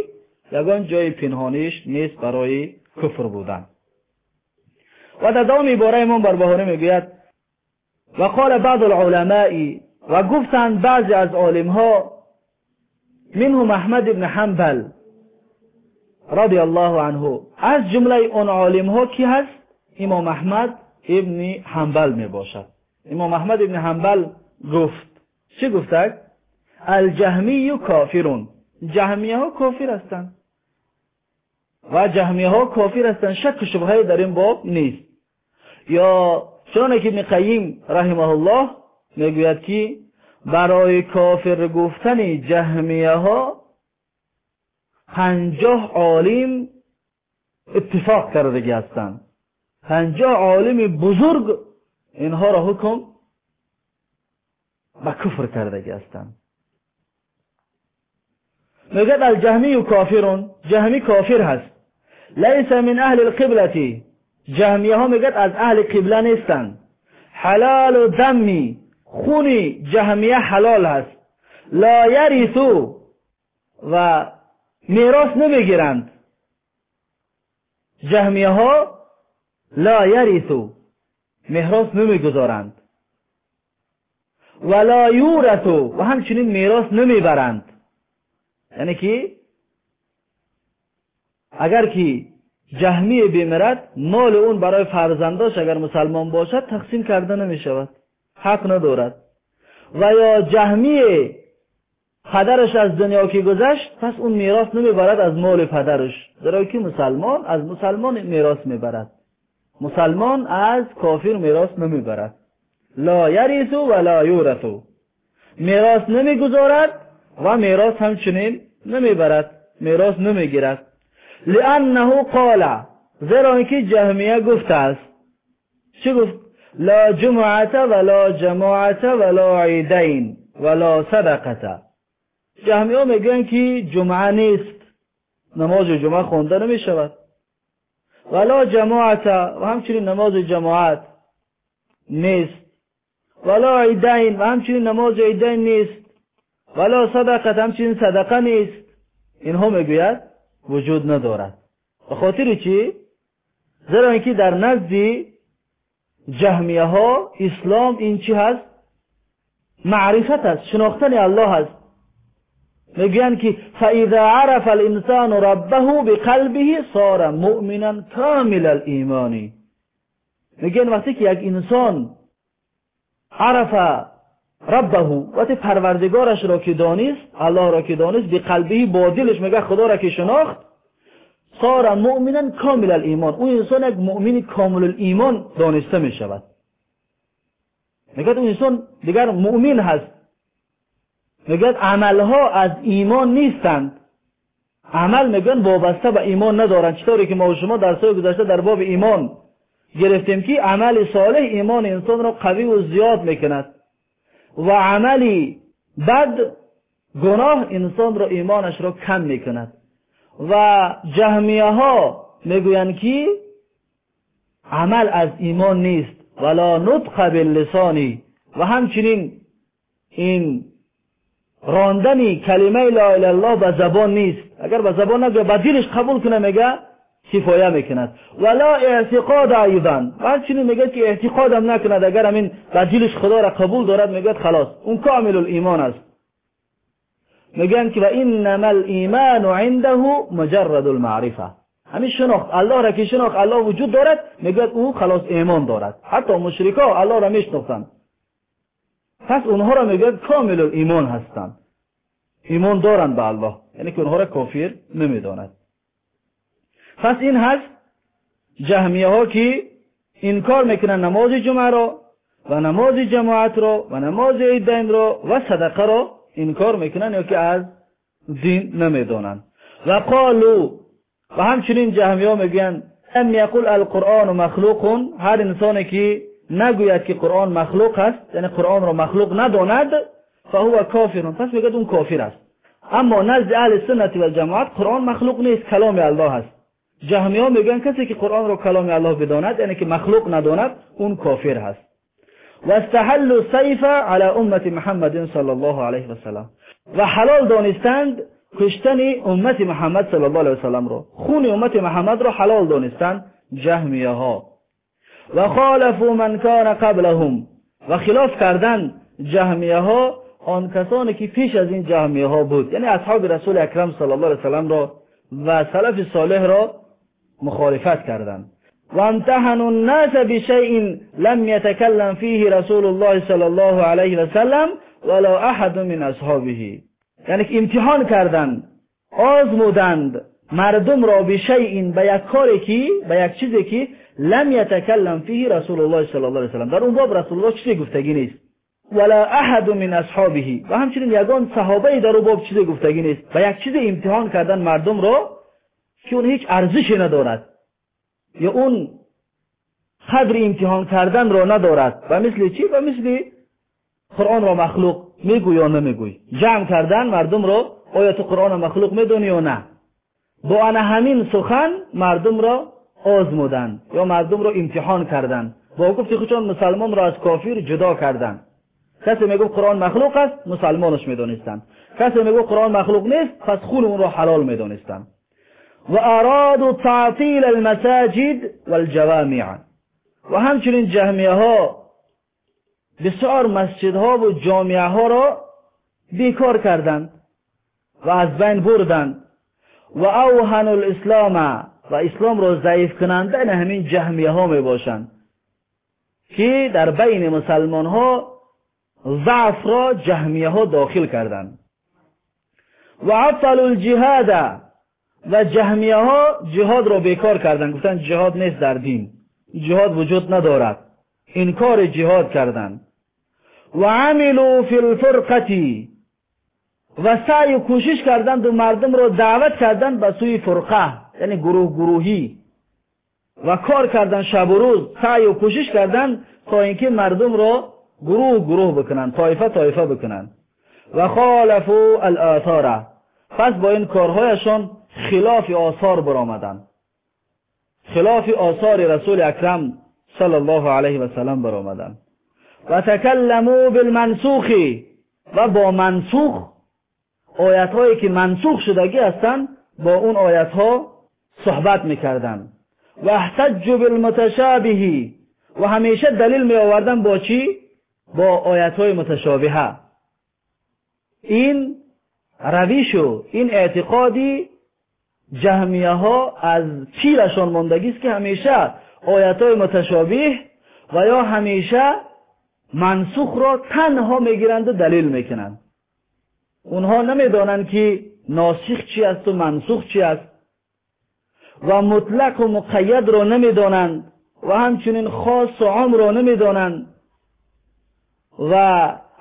یگان جای پنهانیش نیست برای کفر بودن. و در دام عباره امام بربهاری می‌گوید و قال بعض العلماء و گفتند بعضی از عالم ها منه محمد ابن حنبل رضی الله عنه. از جمله اون عالم ها کی هست؟ امام احمد ابن حنبل می باشد. امام احمد ابن حنبل گفت چه گفته الجهمی کافرون. جهمیه ها کافر هستند. و جهمیه ها کافر هستند شک شبهه در این باب نیست. یا چون که ابن قیم رحمه الله می‌گوید که برای کافر گفتن جهمیه ها پنجاه عالم اتفاق کرده هستند پنجاه عالم بزرگ اینها را حکم به کفر کرده هستند میگد الجهمی و کافرون. جهمی کافر هست. لیس من اهل القبلتی جهمیه ها میگد از اهل قبله نیستند حلال و دمی خونی جهمیه حلال هست. لا یریثو و میراث نمی‌گیرند. جهمیه ها لا یریثو میراث نمی‌گذارند. ولا یورثو و همچنین میراث نمی‌برند. یعنی که اگر که جهمی بمیرد مال اون برای فرزنداش اگر مسلمان باشد تقسیم کرده نمی شود حق ندارد و یا جهمی پدرش از دنیا که گذشت پس اون میراث نمی‌برد از مال پدرش زیرا که مسلمان از مسلمان میراث می‌برد مسلمان از کافر میراث نمی‌برد لا یریثو و لا یورثو میراث نمی‌گذارد و میراث همچنین نمی‌برد میراث نمی‌گیرد لانه قال زیرا اینکه جهمیه گفته است چه گفت لا جمعت ولا جماعت ولا عیدین ولا صدقت جهمیه میگن که جمعه نیست نماز جمعه خونده نمی شود ولا جماعت و همچنین نماز جماعت نیست ولا عیدین و همچنین نماز عیدین نیست ولا صدقت همچنین صدقه نیست اینها میگوید وجود ندارد. به خاطر چی؟ زیرا اینکه در نزد جهمیه ها اسلام این چی هست؟ معرفت است شناختن الله هست. می‌گویند که فاذا عرف الانسان ربه بقلبه صار مؤمنا کامل الايمان میگن وقتی که یک انسان عرف ربه. وقتی پروردگارش را که دانست الله را که دانست به قلبی با دلش میگه خدا را که شناخت صار مؤمنا کامل الایمان. اون انسان یک مؤمن کامل الایمان دانسته می شود میگه اون انسان دیگر مؤمن هست. میگه عملها از ایمان نیستند. عمل میگن وابسته به ایمان ندارند چطوری که ما و شما در سال گذشته در باب ایمان گرفتیم که عمل صالح ایمان انسان را قوی و زیاد می‌کند. و عملی بد گناه انسان را ایمانش را کم می‌کند. و جهمیه ها می‌گویند که عمل از ایمان نیست. ولا نطق باللسانی. و همچنین این راندنی کلمه لا اله الله به زبان نیست. اگر به زبان نگه به دلش قبول کنه میگه کفایه می‌کند. ولا اعتقاد ایضا. همچنین میگه که اعتقادم نکند اگر به دلش خدا را قبول دارد میگه خلاص. اون کامل الایمان است. میگن که و انما الايمان عنده مجرد المعرفه همین شناخت. الله را که شناخت الله وجود دارد میگه او خلاص ایمان دارد. حتی مشرکا الله را میشناختند. پس اونها را میگه کامل ایمان هستند. ایمان دارند به الله. یعنی که اونها را کافر نمی‌داند. پس این هست جهمیه ها که انکار می‌کنن نماز جمعه را و نماز جماعت را و نماز عیدین را و صدقه را انکار می‌کنن یا که از دین نمی‌دانند. و قالو و همچنین جهمیه ها میگن ام یقول القرآن مخلوق هر انسانی که نگوید که قرآن مخلوق است یعنی قرآن را مخلوق نداند فهو کافر. پس میگه اون کافر است. اما نزد اهل سنت و جماعت قرآن مخلوق نیست کلام الله است جهمی ها میگن کسی که قرآن را کلام الله بداند یعنی که مخلوق نداند اون کافر هست و استحل سیف علی امت محمد صلی الله علیه و سلم و حلال دانستند کشتن امت محمد صلی الله علیه و سلم را خون امت محمد را حلال دانستند جهمیه ها و خالفوا من کان قبلهم و خلاف کردن جهمیه ها آن کسانی که پیش از این جهمیه ها بود یعنی اصحاب رسول اکرم صلی الله علیه وسلم را و سلف صالح را مخالفت کردند. و امتحنوا الناس بشیء لم یتکلم فیه رسول الله صلی الله علیه وسلم ولا احد من اصحابه. یعنی که امتحان کردند آزمودند مردم را به شیء به یک کاری که به یک چیزی که لم یتکلم فیه رسول الله صلی الله علیه وسلم در اون باب رسول الله چیزی گفتگی نیست. ولا احد من اصحابه. و همچنین یگان صحابه در اون باب چیزی گفتگی نیست. و یک چیز امتحان کردن مردم را که اون هیچ ارزشی ندارد. یا اون قدر امتحان کردن را ندارد. و مثل چی؟ و مثل قرآن را مخلوق میگوی یا نمیگوی. جمع کردن مردم را آیا تو قرآن مخلوق می‌دونی یا نه؟ با آن همین سخن مردم را آزمودن یا مردم را امتحان کردن. با گفتی خودشان مسلمان را از کافر جدا کردن. کسی میگو قرآن مخلوق است مسلمانش می‌دونستن کسی میگو قرآن مخلوق نیست پس خون اون را حلال می‌دونستن و ارادوا تعطیل المساجد والجوامع. و همچنین جهمیه ها بسیار مسجدها و جامعه ها را بیکار کردند و از بین بردند و اوهن الاسلام و اسلام را ضعیف کننده همین جهمیه ها می باشند که در بین مسلمان ها ضعف را جهمیه ها داخل کردند. و عطل الجهاد و جهمیه ها جهاد را بیکار کردند گفتن جهاد نیست در دین. جهاد وجود ندارد. انکار جهاد کردند و عملوا فی الفرقتی. و سعی و کوشش کردند و مردم را دعوت کردند به سوی فرقه یعنی گروه گروهی. و کار کردن شب و روز. سعی و کوشش کردند تا اینکه مردم را گروه گروه بکنند طایفه طایفه بکنند و خالفوا الآثار پس با این کارهایشان خلاف آثار برآمدند خلاف آثار رسول اکرم صلی الله علیه و سلم برآمدند و تکلموا بالمنسوخ. و با منسوخ آیت هایی که منسوخ شدگی هستند با اون آیت ها صحبت می‌کردند و احتجوا بالمتشابه. و همیشه دلیل می آوردن با چی؟ با آیت های متشابهه. این رویش و این اعتقادی جهمیه ها از پیرشان ماندگی است که همیشه آیت های متشابه و یا همیشه منسوخ را تنها می‌گیرند و دلیل می‌کنند. اونها نمی‌دانند که ناسخ چی است و منسوخ چی است و مطلق و مقید را نمی‌دانند و همچنین خاص و عام را نمی‌دانند و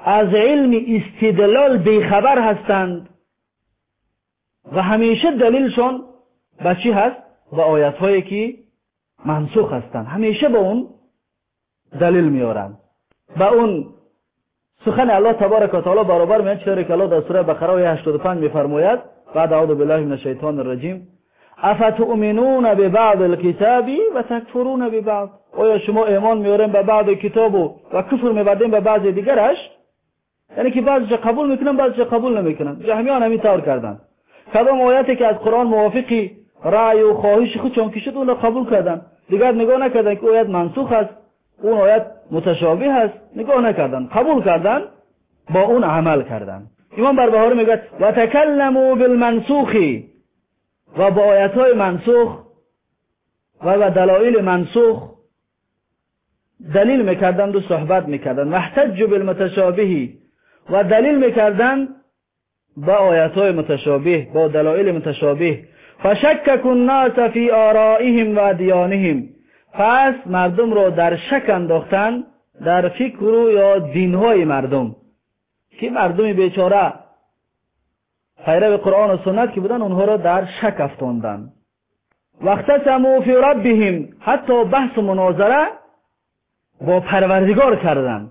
از علم استدلال بیخبر هستند. و همیشه دلیلشان به چی هست؟ به آیت هایی که منسوخ هستند. همیشه به اون دلیل میارند به اون سخن الله تبارک و تعالی برابر میاد چطوری که الله در سوره بقره آیه 85 میفرماید بعد اعوذ بالله من الشیطان الرجیم افتؤمنون ببعض الكتاب و تکفرون ببعض. آیا شما ایمان میارین به بعض کتاب و, و کفر میبردین به بعض دیگرش؟ یعنی که بعضی قبول می‌کنن بعضی قبول نمی‌کنن. جهمیان همین طور کردن. کدام آیتی که از قرآن موافقی رأی و خواهش خودشان که شد اون را قبول کردن. دیگر نگاه نکردن که آیت منسوخ است اون آیت متشابه است. نگاه نکردن. قبول کردن با اون عمل کردن. امام بربهاری میگه و تکلموا بالمنسوخی و با آیت های منسوخ و با دلایل منسوخ دلیل می‌کردند و صحبت می‌کردند. و بالمتشابهی و دلیل می‌کردند با آیت های متشابه با دلایل متشابه. فشکک الناس فی آرائهم و دیانهم پس مردم را در شک انداختن در فکر و یا دینهای مردم. که مردم بیچاره پیرو قرآن و سنت که بودن اونها را در شک افتاندن. وقت سمو فی ربهم. حتی بحث و مناظره با پروردگار کردن.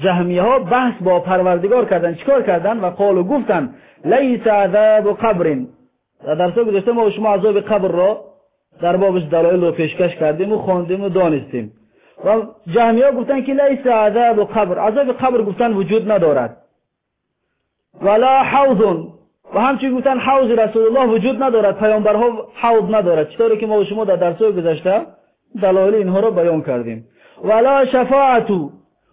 جهمیه ها بحث با پروردگار کردن. چیکار کردن؟ و قالو گفتن لیس عذاب قبر. در سو گذاشته ما شما عذاب قبر را در بابش دلایل رو پیشکش کردیم و خواندیم و دانستیم. و جهمیه ها گفتن که لیس عذاب قبر. عذاب قبر گفتن وجود ندارد. ولا حوض. و همچنین گفتن حوض رسول الله وجود ندارد. پیامبرها حوض ندارد. چطوری که ما شما در درسای گذشته دلایل اینها رو بیان کردیم. ولا شفاعت.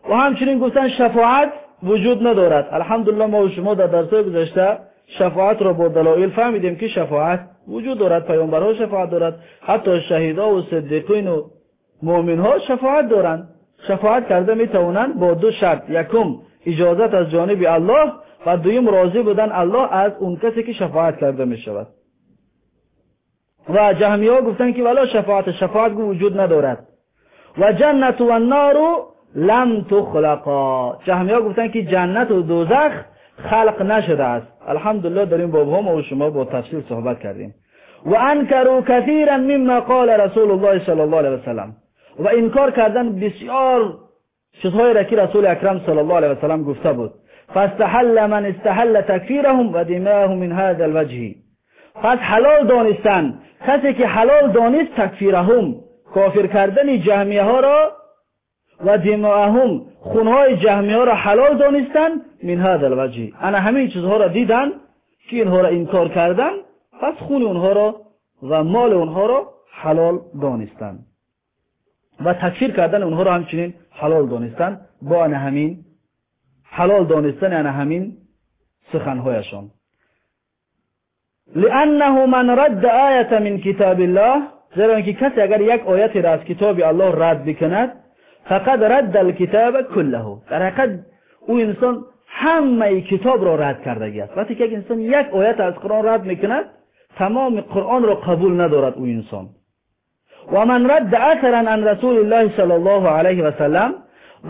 و همچنین گفتن شفاعت وجود ندارد. الحمدلله ما و شما در درسای گذشته شفاعت را با دلایل فهمیدیم که شفاعت وجود دارد پیامبرها شفاعت دارد حتی شهیدا و صدیقین و مؤمنها شفاعت دارند. شفاعت کرده می توانند با دو شرط. یکم اجازت از جانب الله و دویم راضی بودن الله از اون کسی که شفاعت کرده می شود و جهمی ها گفتن که ولا شفاعت شفاعت وجود ندارد. و جنت و النار لم تخلقا. ها گفتن که جنت و دوزخ خلق نشده است. الحمدلله در این باب ها ما و شما با تفصیل صحبت کردیم. و انکروا کثیرا مما قال رسول الله صلی الله علیه وسلم. و انکار کردن بسیار چیزهایی را که رسول اکرم صلی الله علیه وسلم گفته بود. فاستحل من استحل تکفیرهم و دماهم من هذا الوجه. پس حلال دانستن. کسی که حلال دانست تکفیرهم کافر کردن جهمیه ها را و دماهم خونهای جهمیه ها را حلال دانستن من هذا الوجه انا همین چیزها را دیدن که اینها را انکار کردن پس خون اونها را و مال اونها را حلال دانستن و تکفیر کردن اونها را همچنین حلال دانستن با انا همین حلال دانستن انا همین سخنهایشان لانه من رد آیت من کتاب الله زیرا اینکه کسی اگر یک آیت را از کتاب الله رد بکند فقد رد الكتاب كله. در حقیقت او انسان همه کتاب را رد کرده است. وقتی که انسان یک آیت از قرآن رد می‌کند تمام قرآن را قبول ندارد او انسان. و من رد اثرا عن رسول الله صلی الله علیه و سلم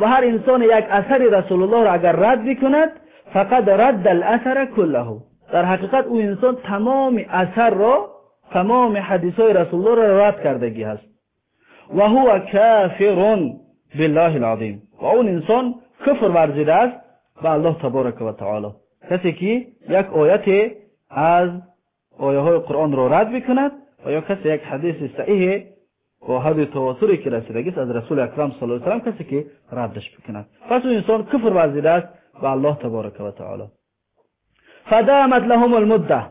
و هر انسان یک اثر رسول الله را اگر رد بکند فقد رد الاثر كله در حقیقت او انسان تمام اثر را تمام حدیث های رسول الله را رد کردگی هست. و هو کافر بالله العظیم و اون انسان کفر ورزیده است به الله تبارک و تعالی کسی که یک آیت از آیه های قرآن را رد بکند و یا کسی یک حدیث صحیح با حد تواتری که رسیدگی است از رسول اکرم صلی الله علیه و کسی که ردش بکند پس اون انسان کفر ورزیده است به الله تبارک و تعالی فدامت لهم المده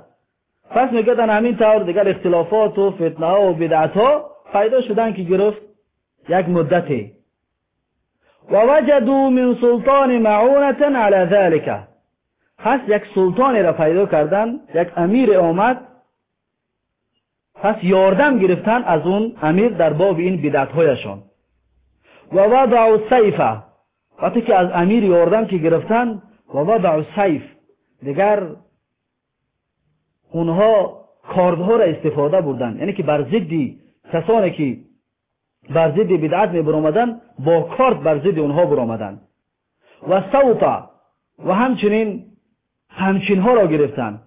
پس میگه در همین طور دیگر اختلافات و فتنه ها و بدعت ها پیدا شدن که گرفت یک مدتی و وجدوا من سلطان معونتا علی ذلك. پس یک سلطانی را پیدا کردن یک امیر آمد. پس یاردم گرفتن از اون امیر در باب این بدعت هایشان و وضع سیفه وقتی که از امیر یاردم که گرفتن و وضع سیف دیگر اونها کاردها را استفاده بردن. یعنی که بر ضدی کسانی که بر ضد بدعت می برآمدن با کارت بر ضد اونها برآمدن. و صوتا و همچنین همچین ها را گرفتن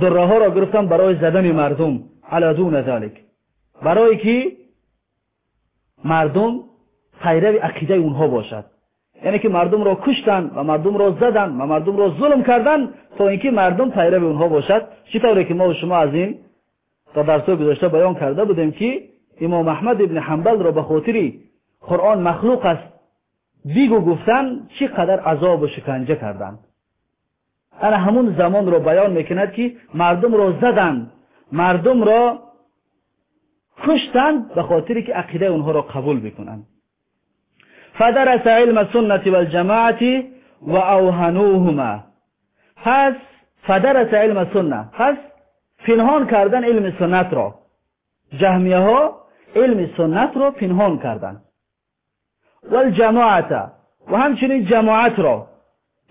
دره ها را گرفتن برای زدن مردم. علی دون ذلك برای که مردم پیرو عقیده اونها باشد. یعنی که مردم را کشتن و مردم را زدن و مردم را ظلم کردن تا اینکه مردم پیرو اونها باشد. چطوره که ما و شما از این تا درسو گذاشته بیان کرده بودیم که امام احمد ابن حنبل را به خاطر قرآن مخلوق است بیگو گفتن چقدر عذاب و شکنجه کردند. انا همون زمان را بیان می‌کند که مردم را زدند مردم را کشتند به خاطری که عقیده اونها را قبول بکنند فدرس علم سنت و الجماعت و اوهنوهما. پس فدرس علم سنت پس پنهان کردن علم سنت را. جهمیه ها علم سنت را پنهان کردن. و الجماعت و همچنین جماعت را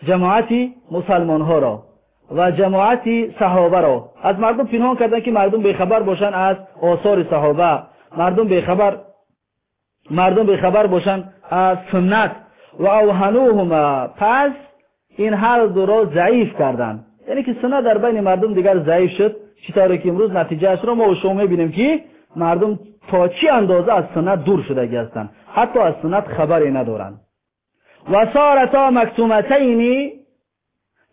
جماعتی مسلمان ها را و جماعتی صحابه را. از مردم پنهان کردن که مردم بخبر باشن از آثار صحابه. مردم بخبر مردم بخبر باشن از سنت. و اوهنوهما پس این هر دو را ضعیف کردن. یعنی که سنت در بین مردم دیگر ضعیف شد. چطوره که امروز نتیجه اش را ما و شما می‌بینیم که مردم تا چی اندازه از سنت دور شده هستند حتی از سنت خبری ندارند و سارتا مکتومتینی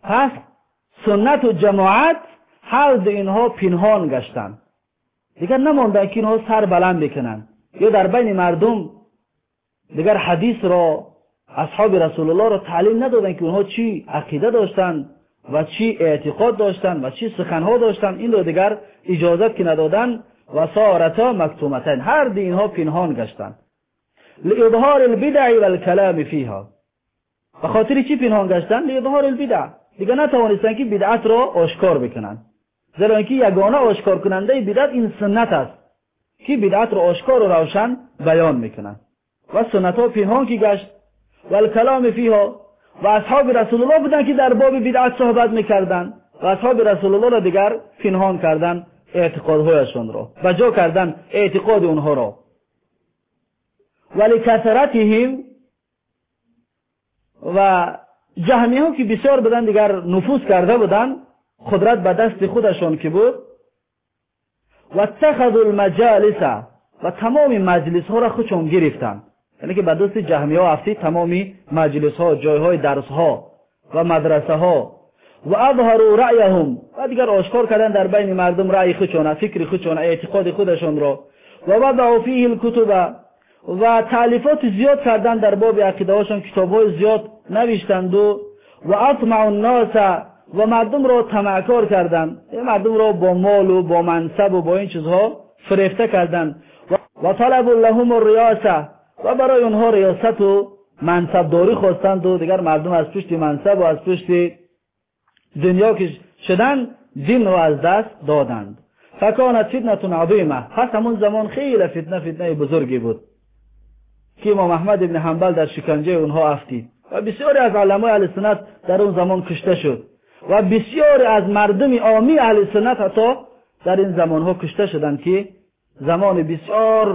پس سنت و جماعت هر دو اینها پنهان گشتند دیگر نمانده که اینها سر بلند بکنند یا در بین مردم دیگر حدیث را اصحاب رسول الله را تعلیم ندادند که اونها چی عقیده داشتند و چی اعتقاد داشتند و چی سخنها داشتند این رو دیگر اجازت که ندادن. و سارتا مکتومتن هر دینها پنهان گشتند لاظهار البدع و الكلام فيها به خاطر چی پنهان گشتن؟ لیظهار البدع. دیگه نتوانستن که بدعت را آشکار بکنن. زیرا اینکه یگانه آشکار کننده بدعت این سنت است که بدعت را آشکار و روشن بیان می‌کنن. و سنت ها پنهان که گشت. و الکلام فیها. و اصحاب رسول الله بودن که در باب بدعت صحبت می‌کردن. و اصحاب رسول الله را دیگر پنهان کردن. эътиқодҳояшонро ба ҷо кардан эътиқоди онҳоро валикасратиҳим ва ҷаҳмиҳо ки бисёр буданд дигар нуфуз карда буданд худрат ба дасти худашон ки буд ваттахаду лмаҷалиса ва тамоми маҷлисҳоро худшон гирифтанд яъне ки ба дусти ҷаҳмиҳо ҳафтӣ тамоми маҷлисҳо ҷойҳои дарсҳо ва мадрасаҳо و اظهروا رأیهم. و دیگر آشکار کردن در بین مردم رأی خودشان فکر خودشان اعتقاد خودشان را. و وضعوا فیه الکتب. و تعلیفات زیاد کردن در باب عقیده هاشون کتاب های زیاد نوشتند و و اطمع الناس. و مردم را تمعکار کردن مردم را با مال و با منصب و با این چیزها فریفته کردن و طلب لهم الریاسه و برای اونها ریاست و منصب داری خواستند و دیگر مردم از پشت منصب و از پشت дуньё шуданд динро аз даст доданд. Факонат фитнатун азима. Пас ҳамон замон хеле фитна фитнаи бузурге буд. Ки имом аҳмад ибни ҳамбал дар шиканҷаи онҳо афтид. Ва бисёре аз аламои аҳлисуннат дар он замон кушта шуд. Ва бисёре аз мардуми омии аҳлисуннат ҳатто дар ин замонҳо кушта шуданд ки замони бисёр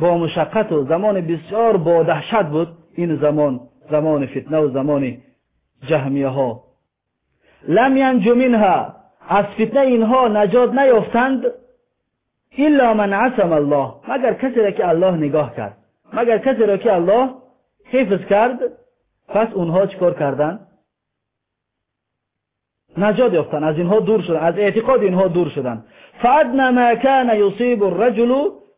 бо мушаққату замони бисёр бо даҳшат буд. Ин замон замони фитнаву замони ҷаҳмияҳо. لم ینجو منها. از فتنه اینها نجات نیافتند الا من عصم الله. مگر کسی را که الله نگاه کرد؟ مگر کسی را که الله حفظ کرد؟ پس اونها چیکار کردن؟ نجات یافتن. از اینها دور شدن. از اعتقاد اینها دور شدن. فادنا ما کان یصیب الرجل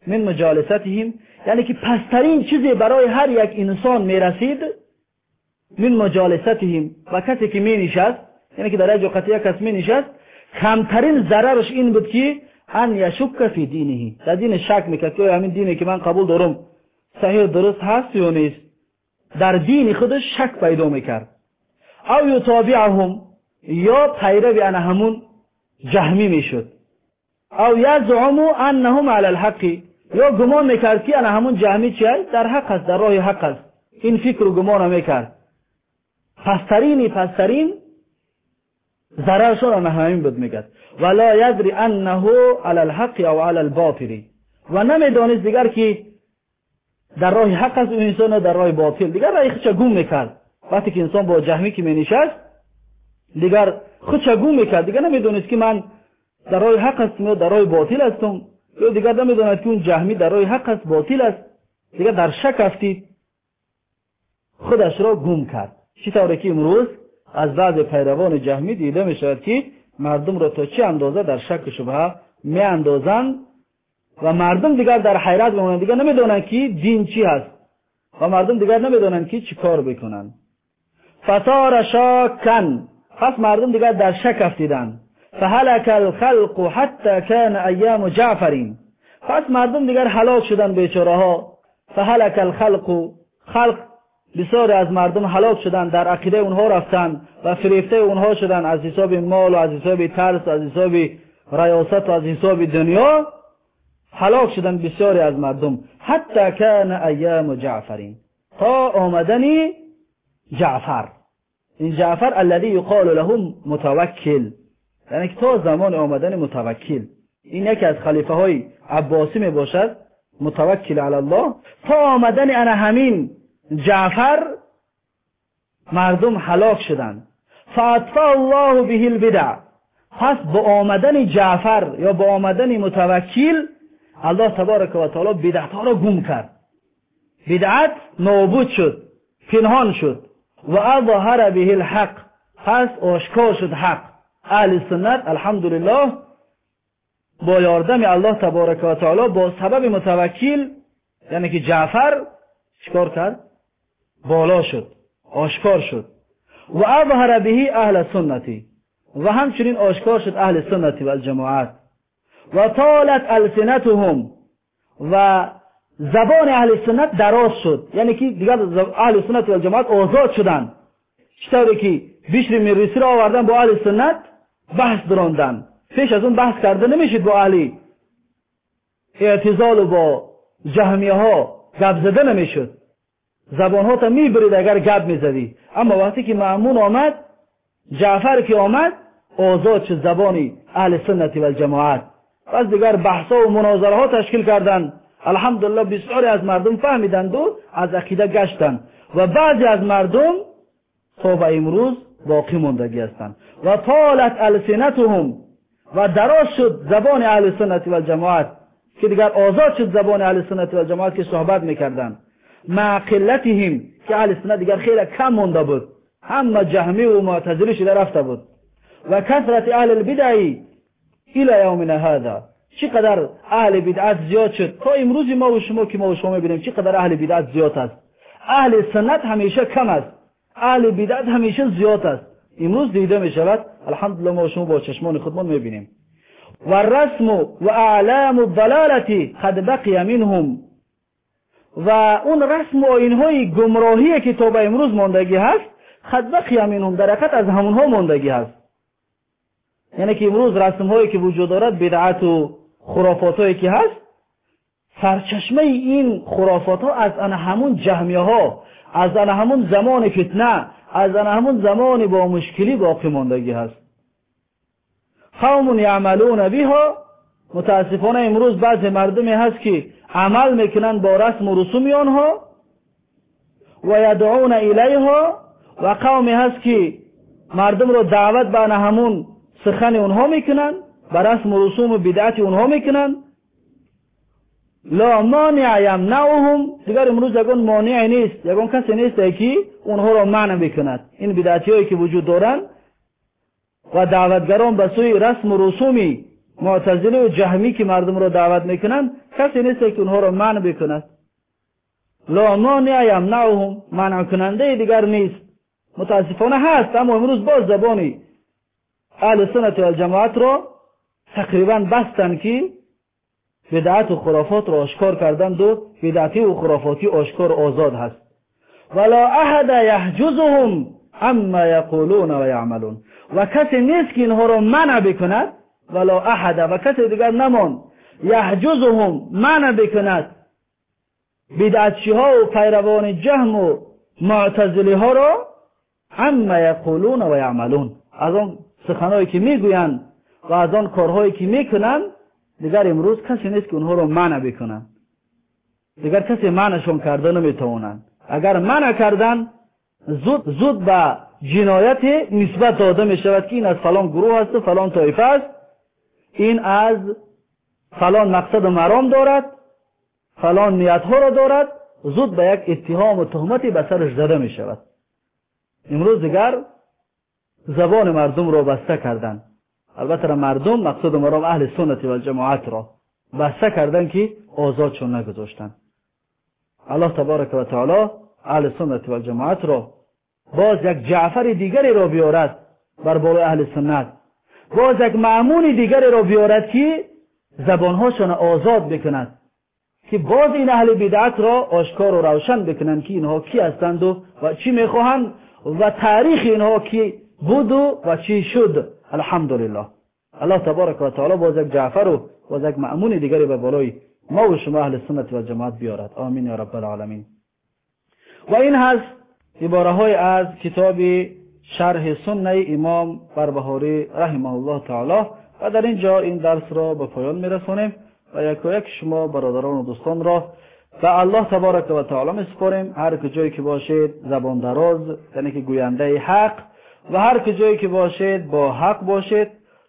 من مجالستهم. یعنی که پسترین چیزی برای هر یک انسان می‌رسید من مجالستهم. و کسی که می نشست یعنی که در یک قطعه کس می نشست کمترین ضررش این بود که ان یشک فی دینه در دین شک میکرد که همین دینی که من قبول دارم صحیح درست هست یا نیست در دین خودش شک پیدا میکرد او یتابعهم یا پیرو ان همون جهمی میشد او یزعم انهم علی الحق یا گمان میکرد که ان همون جهمی چی در حق است در راه حق است این فکر و گمان میکرد پسترینی پسترین ضررشون همین بود میگد. ولا یدری انه علی الحق او علی الباطل. و نمی‌دانست دیگر که در راه حق است اون انسان در راه باطل. دیگر راه خودش گم می‌کرد. وقتی که انسان با جهمی که مینشست دیگر خودش گم می‌کرد. دیگر نمی‌دونست که من در راه حق هستم یا در راه باطل هستم. یا دیگر نمی‌داند که اون جهمی در راه حق است باطل است. دیگر در شک هستید خودش را گم کرد. چطوره که امروز؟ از بعض پیروان جهمی دیده می شود که مردم را تا چه اندازه در شک شبه می اندازند و مردم دیگر در حیرت بمانند. دیگر نمی‌دانند که دین چی هست و مردم دیگر نمی‌دانند که چی کار بکنند. فصار شاکن. پس مردم دیگر در شک افتیدند. فهلك الخلق حتى كان ایام جعفرین. پس مردم دیگر هلاک شدن بیچاره ها فهلك الخلق. خلق بسیاری از مردم هلاک شدن در عقیده اونها رفتن و فریفته اونها شدن. از حساب مال و از حساب ترس از حساب ریاست و از حساب دنیا هلاک شدن بسیاری از مردم. حتی کان ایام جعفرین. تا آمدنی جعفر. این جعفر الذي یقال له متوکل. یعنی تا زمان آمدن متوکل. این یکی از خلیفه های عباسی می باشد متوکل علی الله. تا آمدن انا همین جعفر مردم هلاک شدند. فاطفا الله به البدع. پس با آمدن جعفر یا با آمدن متوکل الله تبارک و تعالی بدعت ها را گم کرد. بدعت نابود شد پنهان شد. و اظهر به الحق. پس آشکار شد حق. اهل سنت الحمدلله با یاردم الله تبارک و تعالی با سبب متوکل یعنی که جعفر چیکار کرد؟ بالا شد آشکار شد. و اظهر به اهل سنتی. و همچنین آشکار شد اهل سنتی و الجماعت. و طالت السنتهم. و زبان اهل سنت دراز شد. یعنی که دیگر اهل سنت و جماعت آزاد شدن چطوری که بیشتر می‌رسی را آوردن با اهل سنت؟ بحث دراندن. پیش از اون بحث کرده نمیشید با اهلی اعتزال و با جهمیه ها گپ نمی‌شد. زبان ها تا می‌برید اگر گپ می‌زدی. اما وقتی که معمون آمد جعفر که آمد آزاد شد زبانی اهل سنتی و جماعت. از دیگر بحث و مناظره ها تشکیل کردند. الحمدلله بسیاری از مردم فهمیدند و از عقیده گشتند. و بعضی از مردم تا به امروز باقی ماندگی هستند. و طالت السنتهم و دراز شد زبان اهل سنت و جماعت. که دیگر آزاد شد زبان اهل سنت و جماعت که صحبت می‌کردند. مع قلتهم که اهل سنت دیگر خیلی کم مونده بود همه جهمی و معتزلی شده رفته بود و کثرت اهل البدعی الى یومنا هذا چقدر اهل بدعت زیاد شد تا امروز ما و شما که ما و شما میبینیم چقدر اهل بدعت زیاد است اهل سنت همیشه کم است اهل بدعت همیشه زیاد است امروز دیده می شود الحمدلله ما و شما با چشمان خودمان میبینیم و رسم و اعلام الضلالتی قد بقی منهم و اون رسم و اینهای گمراهی که تا به امروز ماندگی هست قد بقی منهم در حقیقت از همونها ماندگی هست. یعنی که امروز رسم هایی که وجود دارد بدعت و خرافات هایی که هست سرچشمه این خرافات ها از آن همون جهمیه ها از آن همون زمان فتنه از آن همون زمان با مشکلی باقی ماندگی هست. قوم یعملون بها. متاسفانه امروز بعض مردمی هست که амал мекунанд бо расму русуми онҳо ва ядъуна илайҳо ва қавме ҳаст ки мардумро даъват ба ана ҳамун сихани онҳо мекунанд ба расму русуму бидъати онҳо мекунанд. Ло монеа ямнаъуҳум дигар имрӯз ягон монеъе нест ягон касе несте ки онҳоро маъна мекунад. Ин бидъатиҳое ки вуҷуд доранд ва даъватгарон ба сӯи расму русуми دعوتگران به سوی رسم و رسومی معتزله و جهمی که مردم را دعوت میکنند کسی نیست که اونها را منع بکند لا مانع یمنعهم منع کننده دیگر نیست متاسفانه هست اما امروز باز زبانی اهل سنت و جماعت را تقریبا بستن که بدعت و خرافات را آشکار کردند و بدعتی و خرافاتی آشکار آزاد هست ولا احد یحجزهم اما یقولون و یعملون و کسی نیست که اینها را منع بکند ولا احد و کسی دیگر نمان یحجزهم منع بکند. بدعتچی ها و پیروان جهم و معتزلی ها را اما یقولون و یعملون. از آن سخنهایی که می‌گویند و از آن کارهایی که می‌کنند دیگر امروز کسی نیست که اونها رو منع بکنن دیگر کسی منعشون کرده نمی‌توانند. اگر منع کردن زود زود به جنایت نسبت داده می شود که این از فلان گروه است و فلان طایفه است. این از فلان مقصد مرام دارد فلان نیت ها را دارد زود به یک اتهام و تهمتی به سرش زده می شود. امروز دیگر زبان مردم را بسته کردند البته مردم مقصود مرام اهل سنت و جماعت را بسته کردن که آزادشون نگذاشتن. الله تبارک و تعالی اهل سنت و جماعت را باز یک جعفر دیگری را بیارد بر بالای اهل سنت. باز یک معمون دیگری را بیارد که زبانهاشون آزاد بکند که باز این اهل بدعت را آشکار و روشن بکنند که اینها کی هستند و, و چی می‌خواهند و تاریخ اینها کی بود و چی شد. الحمدلله. الله تبارک و تعالی باز یک جعفر و باز یک معمون دیگری به بالای ما و شما اهل سنت و جماعت بیارد. آمین یا رب العالمین. و این هست عباره های از کتاب شرح سنه امام بربهاری رحمه الله تعالی و در اینجا این درس را به پایان میرسانیم و یک و یک شما برادران و دوستان را به الله تبارک و تعالی میسپاریم. هر کجایی که باشید زبان دراز یعنی که گوینده حق و هر جایی که باشید با حق باشید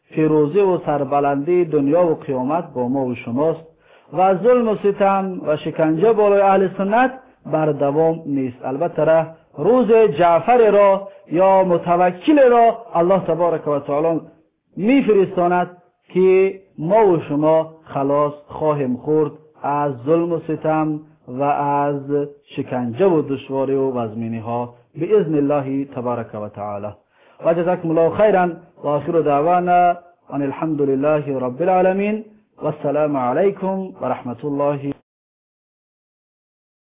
فیروزی و سربلندی دنیا و قیامت با ما و شماست و ظلم و ستم و شکنجه بالای اهل سنت بر دوام نیست. البته روز جعفر را یا متوکل را الله تبارک و تعالی میفرستاند که ما و شما خلاص خواهیم خورد از ظلم و ستم و از شکنجه و دشواری و وزمینی ها باذن الله تبارک و تعالی. وجزاكم الله خيرا وآخر دعوانا أن الحمد لله رب العالمين والسلام عليكم ورحمة الله